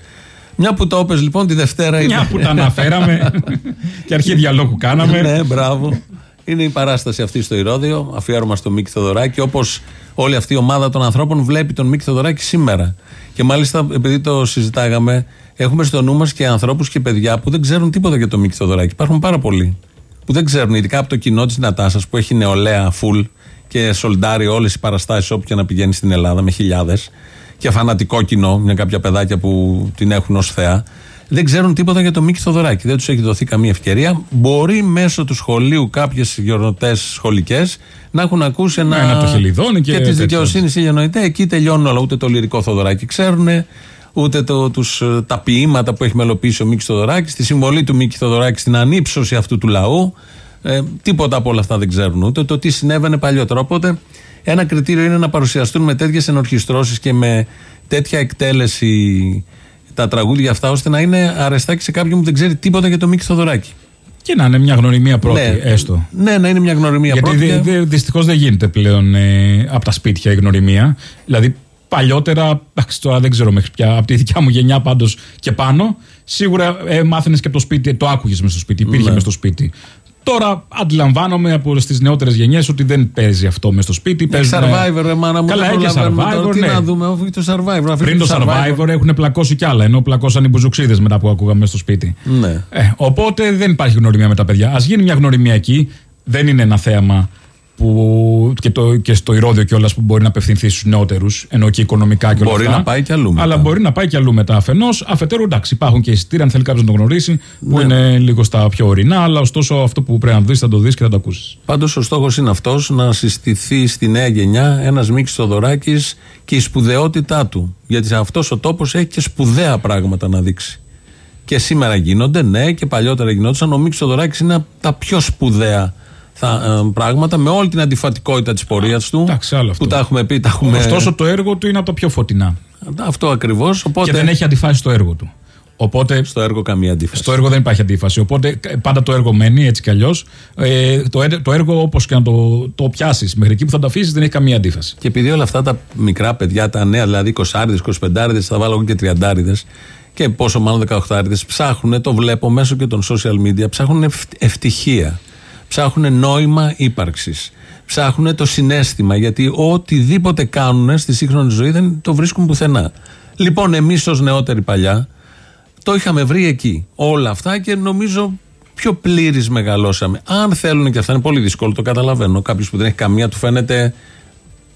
Μια που το έπες λοιπόν τη Δευτέρα είναι. Μια που τα αναφέραμε και αρχή διαλόγου κάναμε. ναι, μπράβο. Είναι η παράσταση αυτή στο Ηρώδιο, αφιέρωμα στο Μίκη Θοδωράκη, όπως όλη αυτή η ομάδα των ανθρώπων βλέπει τον Μίκη Θοδωράκη σήμερα. Και μάλιστα, επειδή το συζητάγαμε, έχουμε στο νου μας και ανθρώπους και παιδιά που δεν ξέρουν τίποτα για τον Μίκη Θοδωράκη. Υπάρχουν πάρα πολλοί που δεν ξέρουν, ειδικά από το κοινό της Νατάσας που έχει νεολαία full και σολντάρει όλες οι παραστάσεις όπου και να πηγαίνει στην Ελλάδα με χιλιάδες και φανατικό κοινό, μια κάποια παιδάκια που την έχουν ως θεά. Δεν ξέρουν τίποτα για τον Μίκη Θοδωράκη. Δεν τους έχει δοθεί καμία ευκαιρία. Μπορεί μέσω του σχολείου κάποιες γιορτέ σχολικές να έχουν ακούσει ένα. Ναι, ένα το Χελιδόνι και και της τέτοια. δικαιοσύνης ή εννοείται. Εκεί τελειώνουν όλα. Ούτε το λυρικό Θοδωράκη ξέρουν, ούτε το, τους, ε, τα ποίηματα που έχει μελοποιήσει ο Μίκης Θοδωράκης, τη συμβολή του Μίκη Θοδωράκη στην ανύψωση αυτού του λαού. Ε, τίποτα από όλα αυτά δεν ξέρουν. Ούτε το τι συνέβαινε παλιότερα. Οπότε ένα κριτήριο είναι να παρουσιαστούν με τέτοιες ενορχιστρώσεις και με τέτοια εκτέλεση τα τραγούδια αυτά, ώστε να είναι αρεστά και σε κάποιον που δεν ξέρει τίποτα για τον Μίκη Θοδωράκη. Και να είναι μια γνωριμία πρώτη, Ναι. έστω. Ναι, να είναι μια γνωριμία Γιατί πρώτη. δε, και- δε, δυστυχώς δεν γίνεται πλέον ε, από τα σπίτια η γνωριμία. Δηλαδή, παλιότερα, εντάξει, τώρα δεν ξέρω μέχρι πια, από τη δικιά μου γενιά πάντως και πάνω, σίγουρα ε, μάθαινες και από το σπίτι, το άκουγες μες στο σπίτι, υπήρχε Ναι. μες στο σπίτι. Τώρα αντιλαμβάνομαι από τις νεότερες γενιές ότι δεν παίζει αυτό μες στο σπίτι. Έχει παίζουν- Survivor, ρε μάνα μου. Καλά, δεν έχει προλαβαίνουμε τώρα. Survivor, Τι ναι. να δούμε, αφού έχει το Survivor. αφήνει Πριν το Survivor έχουν πλακώσει κι άλλα, ενώ πλακώσαν οι μπουζουξίδες μετά που ακούγαμε στο σπίτι. Ναι. Ε, οπότε δεν υπάρχει γνωριμία με τα παιδιά. Α γίνει μια γνωριμία εκεί. Δεν είναι ένα θέαμα που και, το, και στο Ηρώδιο κιόλας που μπορεί να απευθυνθεί στους νεότερους, ενώ και οικονομικά και όλα Μπορεί αυτά. να πάει κι αλλού μετά. Αλλά μπορεί να πάει κι αλλού μετά αφενός. Αφετέρου, εντάξει, υπάρχουν και εισιτήρια αν θέλει κάποιος να το γνωρίσει, που Ναι. είναι λίγο στα πιο ορεινά, αλλά ωστόσο αυτό που πρέπει να δεις θα το δεις και θα το ακούσεις. Πάντως ο στόχος είναι αυτός να συστηθεί στη νέα γενιά ένας Μίκη Θοδωράκη και η σπουδαιότητά του. Γιατί αυτός ο τόπος έχει και σπουδαία πράγματα να δείξει. Και σήμερα γίνονται, ναι, και παλιότερα γινόντουσαν. Ο Μίκη Θοδωράκη είναι από τα πιο σπουδαία θα, ε, πράγματα με όλη την αντιφατικότητα της πορείας του. εντάξει, άλλο αυτό. Που τα έχουμε πει, τα έχουμε. Ωστόσο το έργο του είναι από τα πιο φωτεινά. Αυτό ακριβώς. Οπότε... Και δεν έχει αντιφάσει το έργο του. Οπότε, Στο έργο καμία αντίφαση. στο έργο δεν υπάρχει αντίφαση. Οπότε ε, πάντα το έργο μένει έτσι κι αλλιώς. Ε, το, έ- το έργο, όπως και να το, το πιάσεις, μέχρι εκεί που θα το αφήσεις, δεν έχει καμία αντίφαση. Και επειδή όλα αυτά τα μικρά παιδιά, τα νέα, δηλαδή 20, 25, θα βάλω εγώ και 30 και πόσο μάλλον 18 ψάχνουν, το βλέπω μέσω και των social media, ψάχνουν ευ- ευτυχία. Ψάχνουν νόημα ύπαρξης. Ψάχνουν το συνέστημα, γιατί οτιδήποτε κάνουν στη σύγχρονη ζωή δεν το βρίσκουν πουθενά. Λοιπόν, εμείς ως νεότεροι παλιά, το είχαμε βρει εκεί. Όλα αυτά και νομίζω πιο πλήρης μεγαλώσαμε. Αν θέλουν και αυτά είναι πολύ δύσκολο, το καταλαβαίνω. Κάποιος που δεν έχει καμία του φαίνεται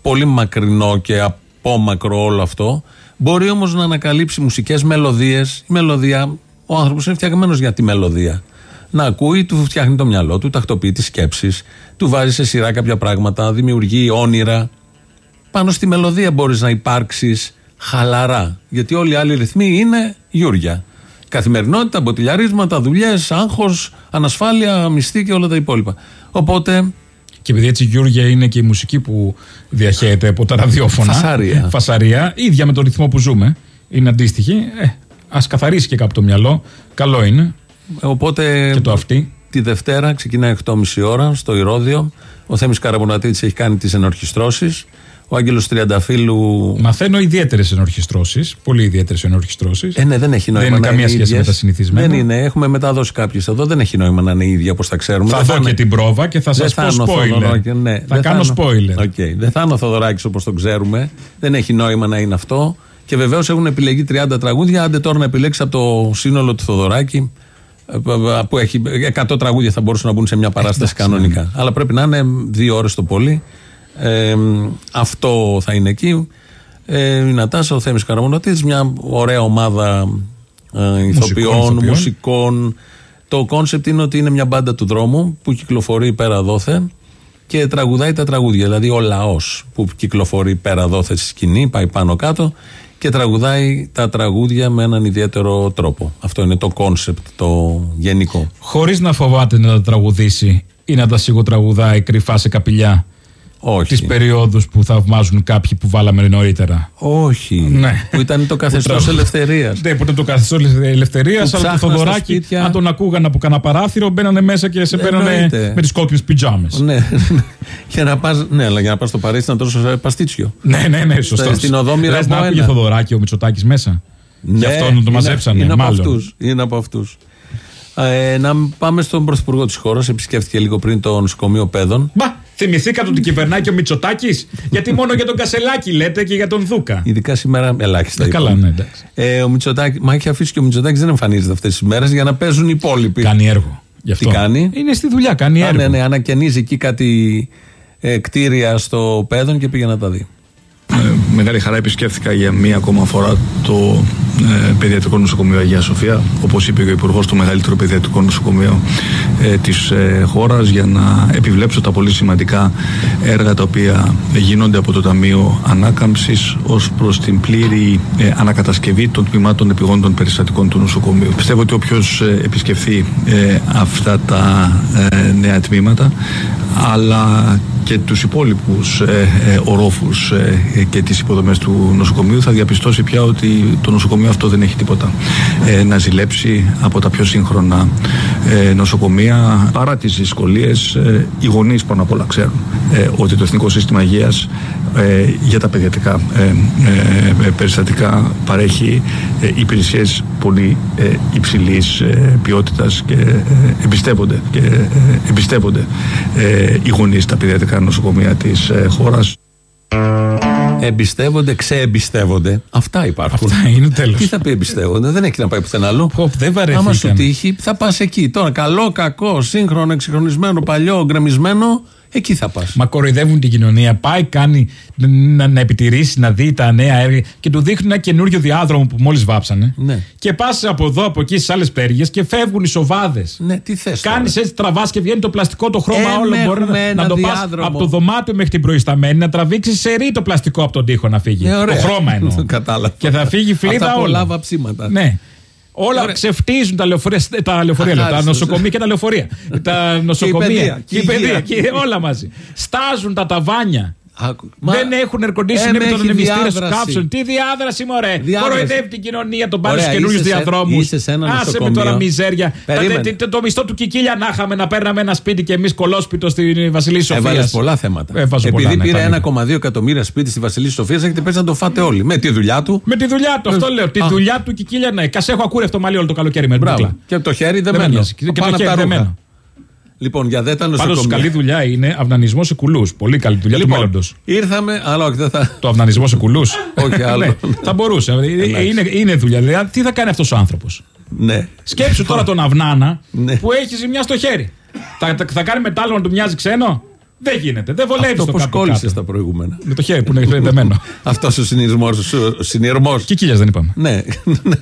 πολύ μακρινό και απόμακρο όλο αυτό. Μπορεί όμως να ανακαλύψει μουσικές μελωδίες. Η μελωδία, ο άνθρωπος είναι φτιαγμένος για τη μελωδία. Να ακούει, του φτιάχνει το μυαλό του, τακτοποιεί τις σκέψεις, του βάζει σε σειρά κάποια πράγματα, δημιουργεί όνειρα. Πάνω στη μελωδία μπορείς να υπάρξεις χαλαρά. Γιατί όλοι οι άλλοι ρυθμοί είναι γιούρια. Καθημερινότητα, μποτιλιαρίσματα, δουλειές, άγχος, ανασφάλεια, μισθή και όλα τα υπόλοιπα. Οπότε Και επειδή έτσι Γιώργια είναι και η μουσική που διαχέεται από τα ραδιόφωνα. Φασαρία. Φασαρία, ίδια με τον ρυθμό που ζούμε. Είναι αντίστοιχη. Ε, Α καθαρίσει και κάπου το μυαλό. Καλό είναι. Οπότε Και το αυτή. τη Δευτέρα ξεκινάει 8.30 ώρα στο Ηρώδιο. Ο Θέμης Καραμπονατήτης έχει κάνει τις ενορχιστρώσεις. Ο Άγγελος Τριανταφύλου Μαθαίνω ιδιαίτερες ενορχιστρώσεις. Πολύ ιδιαίτερες ενορχιστρώσεις. Ε, ναι, δεν έχει νόημα. Δεν είναι να καμία σχέση ίδιες. με τα συνηθισμένα. Δεν είναι. Έχουμε μεταδώσει κάποιες εδώ. Δεν έχει νόημα να είναι ίδια όπως τα ξέρουμε. Θα Δεν δω είναι- και την πρόβα και θα Δεν σας πω είναι ο spoiler. Θοδωράκης, ναι. Θα Δεν κάνω είναι- spoiler. OK. Δεν θα είναι ο Θοδωράκης όπως τον ξέρουμε. Δεν έχει νόημα να είναι αυτό. Και βεβαίως έχουν επιλεγεί 30 τραγούδια. Άντε τώρα να επιλέξεις από το σύνολο του Θοδωράκη. Ε, Που έχει 100 τραγούδια θα μπορούσαν να μπουν σε μια παράσταση κανονικά. Αλλά πρέπει να είναι δύο ώρες το πολύ. Ε, αυτό θα είναι εκεί. Ε, η Νατάσα, ο Θέμης Καραμουρατίδης, μια ωραία ομάδα ε, ηθοποιών, ηθοποιών. μουσικών. Το concept είναι ότι είναι μια μπάντα του δρόμου που κυκλοφορεί πέρα δώθε και τραγουδάει τα τραγούδια. Δηλαδή ο λαός που κυκλοφορεί πέρα δώθε στη σκηνή, πάει πάνω κάτω και τραγουδάει τα τραγούδια με έναν ιδιαίτερο τρόπο. Αυτό είναι το concept το γενικό. Χωρίς να φοβάται να τα τραγουδήσει ή να τα σιγοτραγουδάει κρυφά σε καπηλιά. Όχι. Τις περιόδους που θαυμάζουν κάποιοι που βάλαμε νωρίτερα. Όχι. Ναι. Που ήταν το καθεστώς Που τραγου- ελευθερίας. Ναι, που ήταν το καθεστώς ελευθερίας, Που αλλά το ψάχναν στα Θοδωράκι, σπίτια. αν τον ακούγαν από κανένα παράθυρο, μπαίνανε μέσα και σε παίρνανε Εννοείται. με τις κόκκινες πιτζάμες. Ναι, για να πας, ναι, αλλά για να πας στο Παρίσι να τρως ε, παστίτσιο. Ναι, ναι, ναι, σωστός. Στην οδό Μοιραπό Λες να άκουγε ένα. Θοδωράκι ο Μητσοτάκης μέσα. Γι' αυτό να το είναι- μαζέψανε, Είναι, μάλλον. από αυτούς, είναι από αυτούς. Ε, να πάμε στον Πρωθυπουργό της χώρας Επισκέφθηκε λίγο πριν το νοσοκομείο Πέδων. Μπα, θυμηθήκατε ότι κυβερνάει και ο Μητσοτάκης; γιατί μόνο για τον Κασελάκη λέτε και για τον Δούκα. Ειδικά σήμερα ελάχιστα. Ε, καλά, είπαμε. ναι, εντάξει. Ε, ο Μητσοτάκη, μα έχει αφήσει και ο Μητσοτάκης δεν εμφανίζεται αυτές τις μέρες για να παίζουν οι υπόλοιποι. Κάνει έργο. Γι' αυτό. Τι κάνει; Είναι στη δουλειά, κάνει Α, έργο. ναι, ναι, ανακαινίζει εκεί κάτι ε, κτίρια στο Πέδων και πήγε να τα δει. Ε, μεγάλη χαρά επισκέφθηκα για μία ακόμα φορά το ε, Παιδιατρικό Νοσοκομείο Αγία Σοφία. Όπως είπε και ο Υπουργός, το μεγαλύτερο παιδιατρικό νοσοκομείο ε, της ε, χώρας για να επιβλέψω τα πολύ σημαντικά έργα τα οποία γίνονται από το Ταμείο Ανάκαμψης ως προς την πλήρη ε, ανακατασκευή των τμήματων επιγόντων περιστατικών του νοσοκομείου. Πιστεύω ότι όποιος ε, επισκεφθεί ε, αυτά τα ε, νέα τμήματα αλλά και τους υπόλοιπους ε, ε, ορόφους ε, ε, και τις υποδομές του νοσοκομείου θα διαπιστώσει πια ότι το νοσοκομείο αυτό δεν έχει τίποτα. Ε, να ζηλέψει από τα πιο σύγχρονα ε, νοσοκομεία παρά τις δυσκολίες ε, οι γονείς πάνω απ' όλα ξέρουν ε, ότι το Εθνικό Σύστημα Υγείας ε, για τα παιδιατρικά ε, ε, ε, περιστατικά παρέχει ε, υπηρεσίες πολύ ε, υψηλής ε, ποιότητας και ε, εμπιστεύονται, και, ε, εμπιστεύονται ε, οι γονείς στα παιδιατρικά νοσοκομεία της ε, χώρας. Εμπιστεύονται, ξεεμπιστεύονται. Αυτά υπάρχουν. Αυτά είναι τέλος. Τι θα πει εμπιστεύονται, δεν έχει να πάει πουθενά αλλού. Πω, δεν βαρεθήκαμε. Άμα σου τύχει, θα πας εκεί. Τώρα, καλό, κακό, σύγχρονο, εξυγχρονισμένο, παλιό, γκρεμισμένο, εκεί θα πας. Μα κοροϊδεύουν την κοινωνία. Πάει, κάνει να, να επιτηρήσει, να δει τα νέα έργα και του δείχνουν ένα καινούριο διάδρομο που μόλις βάψανε. Ναι. Και πας από εδώ, από εκεί στις άλλες πέργε και φεύγουν οι σοβάδες. Ναι, τι θες. Κάνεις έτσι τραβάς και βγαίνει το πλαστικό το χρώμα Ε, όλο. ναι, Μπορεί έχουμε να, ένα να το πας διάδρομο. από το δωμάτιο μέχρι την προϊσταμένη, να τραβήξεις σε ρί το πλαστικό από τον τοίχο να φύγει. Ε, ωραία. το χρώμα εννοώ. Κατάλαβα. και θα φύγει φλίδα Αυτά πολλά όλα. βαψίματα. Ναι. Όλα Ωραία. ξεφτίζουν τα λεωφορεία, τα, λεωφορεία λέω, τα Αχάριστος. νοσοκομεία και τα λεωφορεία. τα νοσοκομεία παιδεία, και η και η παιδεία υγεία. και όλα μαζί. Στάζουν τα ταβάνια. Άκου. Μα- Δεν έχουν air conditioning Εμ, με τον έχει εμιστήρα στου διάδραση. κάψουλ. Τι διάδραση, μωρέ. Διάδραση. Κοροϊδεύει την κοινωνία, τον πάρει στους Ωραία, καινούριους είσαι σε- διαδρόμους. είσαι σε ένα Άσε με νοσοκομείο. τώρα μιζέρια. Τα- Περίμενε. τε- τε- Το μισθό του Κικίλια να είχαμε να παίρναμε ένα σπίτι και εμείς κολόσπιτο στη Βασιλή Σοφίας. Έβαλες πολλά θέματα. Έβαζε Επειδή πολλά, ναι, πήρε τα 1,2 εκατομμύρια σπίτι στη Βασιλή Σοφίας, έχετε πέσει να το φάτε όλοι. Με τη δουλειά του. Με τη δουλειά του, αυτό λέω. Τη Ε, Α. δουλειά του Κικίλια, ναι. Κασέχο ακούρευτο μαλλί όλο το καλοκαίρι με την Μπράβο. μπουκλά. Και το χέρι Δεν με δεμένο. νοιάζει. Και το Πάνω από χέρι τα ρούχα. Δεμένο. Λοιπόν, για δέτα Πάντως νοσοκομεία. καλή δουλειά είναι αυνανισμός σε κουλούς. Πολύ καλή δουλειά του Λοιπόν, μέλλοντος. ήρθαμε, αλλά όχι, δεν θα. Το αυνανισμό σε κουλούς. Όχι άλλο. θα μπορούσε. Ε, είναι, είναι δουλειά. Δηλαδή, τι θα κάνει αυτός ο άνθρωπος; Ναι. Σκέψου τώρα τον Αυνάνα Ναι. που έχει ζημιά στο χέρι. Θα, θα, θα κάνει μετάλλο να του μοιάζει ξένο; Δεν γίνεται. Δεν βολεύεις Αυτό το πώ κάτω. κόλλησε κάτω. τα προηγούμενα. Με το χέρι που είναι δεμένο. Αυτός ο συνειρμός. Συνειρμός. Και κύλια δεν είπαμε. Ναι.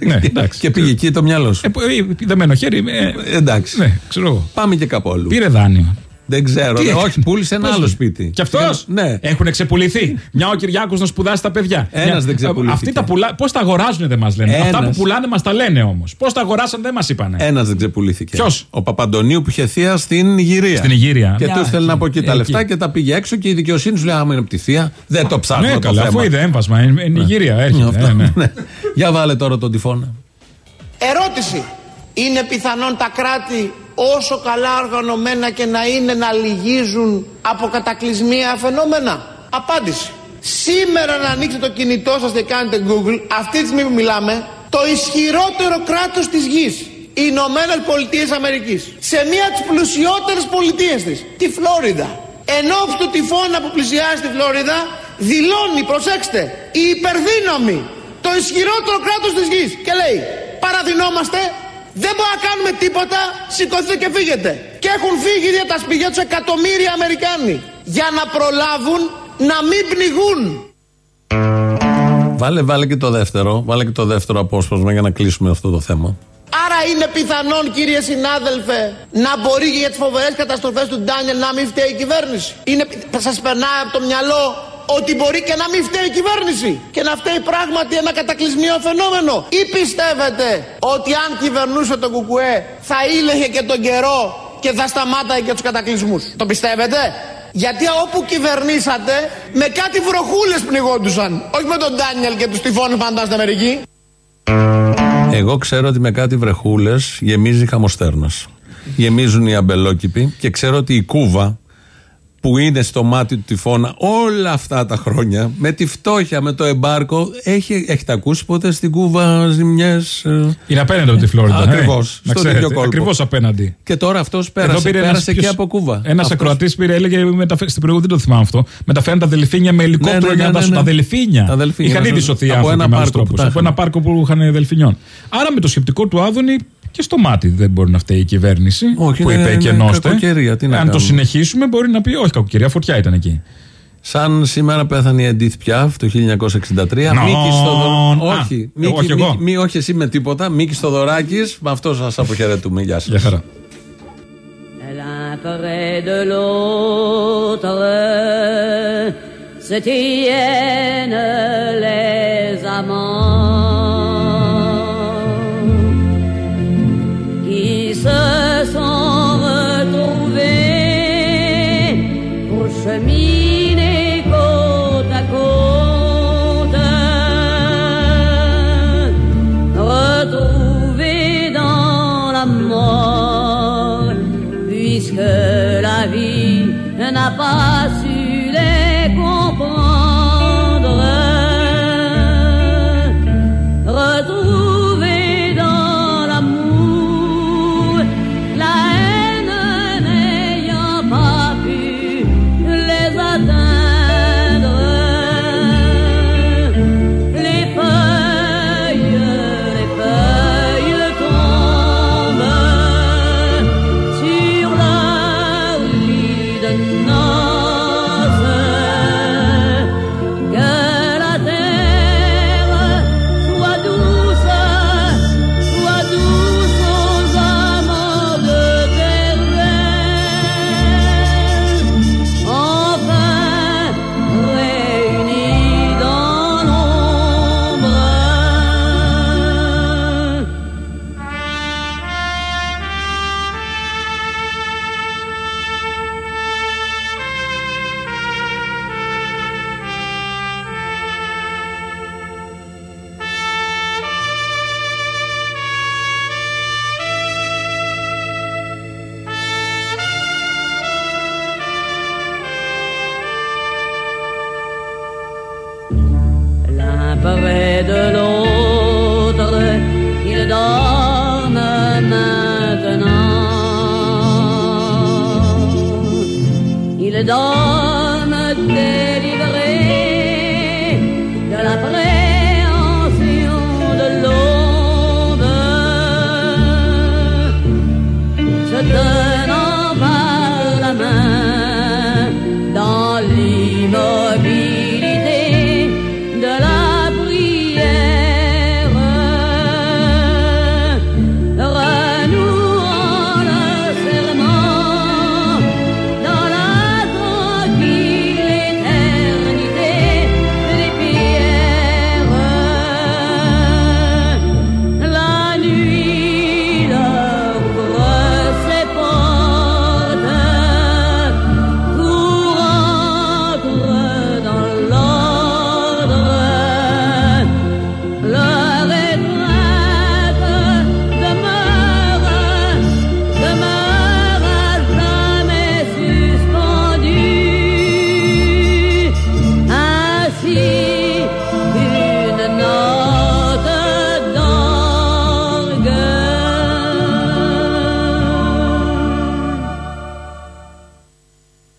Ναι, εντάξει. και πήγε εκεί το μυαλό σου. Ε, που- ε, δεμένο χέρι. ε, Εντάξει. ναι, ξέρω εγώ. Πάμε και κάπου αλλού. Πήρε δάνειο. Δεν ξέρω. Τι ναι, έκανε; όχι, πούλησε ένα Πώς άλλο είναι; σπίτι. Και αυτό. Ναι. Έχουν ξεπουληθεί. Μια ο Κυριάκος να σπουδάσει τα παιδιά. Ένας Μια- δεν ξεπουλήθηκε. Αυτοί τα πουλά... Πώς τα αγοράζουν δεν μας λένε. Αυτά που Ένας. πουλάνε μας τα λένε όμως. Πώς τα αγοράσαν δεν μας είπανε. Ένας δεν ξεπουλήθηκε. Ποιος; Ο Παπαντονίου που είχε θεία στην Ιγυρία. Στην Ιγυρία. Και Μια, τους θέλει εκεί. από εκεί τα Εκεί. λεφτά και τα πήγε έξω και η δικαιοσύνη σου λέει: Άμα είναι από τη θεία, δεν το ψάχνω ναι, το καλά, θέμα. αφού είδε έμβασμα. Είναι είναι Ιγυρία, έρχεται. Αυτό, ε, ναι. ναι. Για βάλε τώρα τον τυφώνα. Ερώτηση. Είναι πιθανόν τα κράτη όσο καλά οργανωμένα και να είναι να λυγίζουν από κατακλυσμία φαινόμενα. Απάντηση. Σήμερα να ανοίξετε το κινητό σας και κάνετε Google, αυτή τη στιγμή που μιλάμε, το ισχυρότερο κράτος της γης, οι Ηνωμένες Πολιτείες Αμερικής, σε μία από τις πλουσιότερες πολιτείες της, τη Φλόριδα. Εν ώψη του τυφώνα που πλησιάζει τη Φλόριδα, δηλώνει, προσέξτε, η υπερδύναμη, το ισχυρότερο κράτος της γης. Και λέει, παραδεινόμαστε, δεν μπορούμε να κάνουμε τίποτα, σηκωθείτε και φύγετε. Και έχουν φύγει για τα σπίτια τους εκατομμύρια Αμερικάνοι. Για να προλάβουν να μην πνιγούν. Βάλε, βάλε και το δεύτερο. Βάλε και το δεύτερο απόσπασμα για να κλείσουμε αυτό το θέμα. Άρα είναι πιθανόν κύριε συνάδελφε να μπορεί για τις φοβερές καταστροφές του Ντάνιελ να μην φταίει η κυβέρνηση. Είναι, πι- σας περνάει από το μυαλό ότι μπορεί και να μην φταίει η κυβέρνηση και να φταίει πράγματι ένα κατακλυσμίο φαινόμενο. Ή πιστεύετε ότι αν κυβερνούσε το Κουκουέ θα ήλεγε και τον καιρό και θα σταμάταγε και τους κατακλυσμούς. Το πιστεύετε; Γιατί όπου κυβερνήσατε με κάτι βροχούλες πνιγόντουσαν. Όχι με τον Ντάνιελ και τους τυφώνες πάντα στην Αμερική. Εγώ ξέρω ότι με κάτι βρεχούλες γεμίζει χαμοστέρνας. Γεμίζουν οι αμπελόκηποι και ξέρω ότι η Κούβα που είναι στο μάτι του τυφώνα όλα αυτά τα χρόνια με τη φτώχεια, με το εμπάρκο. Έχει, έχετε ακούσει ποτέ στην Κούβα ζημιές. Είναι απέναντι από τη Φλόριντα. Ακριβώς, Να στον ξέρετε, ίδιο κόλπο. Ακριβώς απέναντι. Και τώρα αυτός Εδώ πέρασε, πήρε ένας πέρασε και ποιος- από Κούβα. Ένας Αυτός- ακροατής πήρε, έλεγε μεταφε- στην προηγούμενη, δεν το θυμάμαι αυτό. Μεταφέρουν τα δελφίνια με ελικόπτερο Ναι, ναι, για να ναι, τα ναι, σώσουν. ναι. Τα δελφίνια. Τα δελφίνια, Είχαν να ήδη σώσουν. σωθεί Από άνθρωποι ένα με άλλους πάρκο που τρόπους. τα Από είχαν. ένα πάρκο που είχαν δελφινιών. Άρα με το σκεπτικό του Άδωνη και στο μάτι δεν μπορεί να φταίει η κυβέρνηση Όχι, που είναι- είπε είναι και ενώστε. κακοκαιρία, τι να Αν το κάνουμε. συνεχίσουμε μπορεί να πει όχι κακοκαιρία, φωτιά ήταν εκεί. Σαν σήμερα πέθανε η Εντίθ Πιάφ το 1963. Νον. Μίκης Στοδωράκη. Α, Όχι, ε, όχι Μίκη, εγώ. Μίκη- μη, όχι εσύ με τίποτα. Μίκης Στοδωράκη. Με αυτό σας αποχαιρετούμε. Γεια σας. Γεια χαρά. L'un près de l'autre se tiennent les amants près de l'autre, ils dorment maintenant. Ils dorment.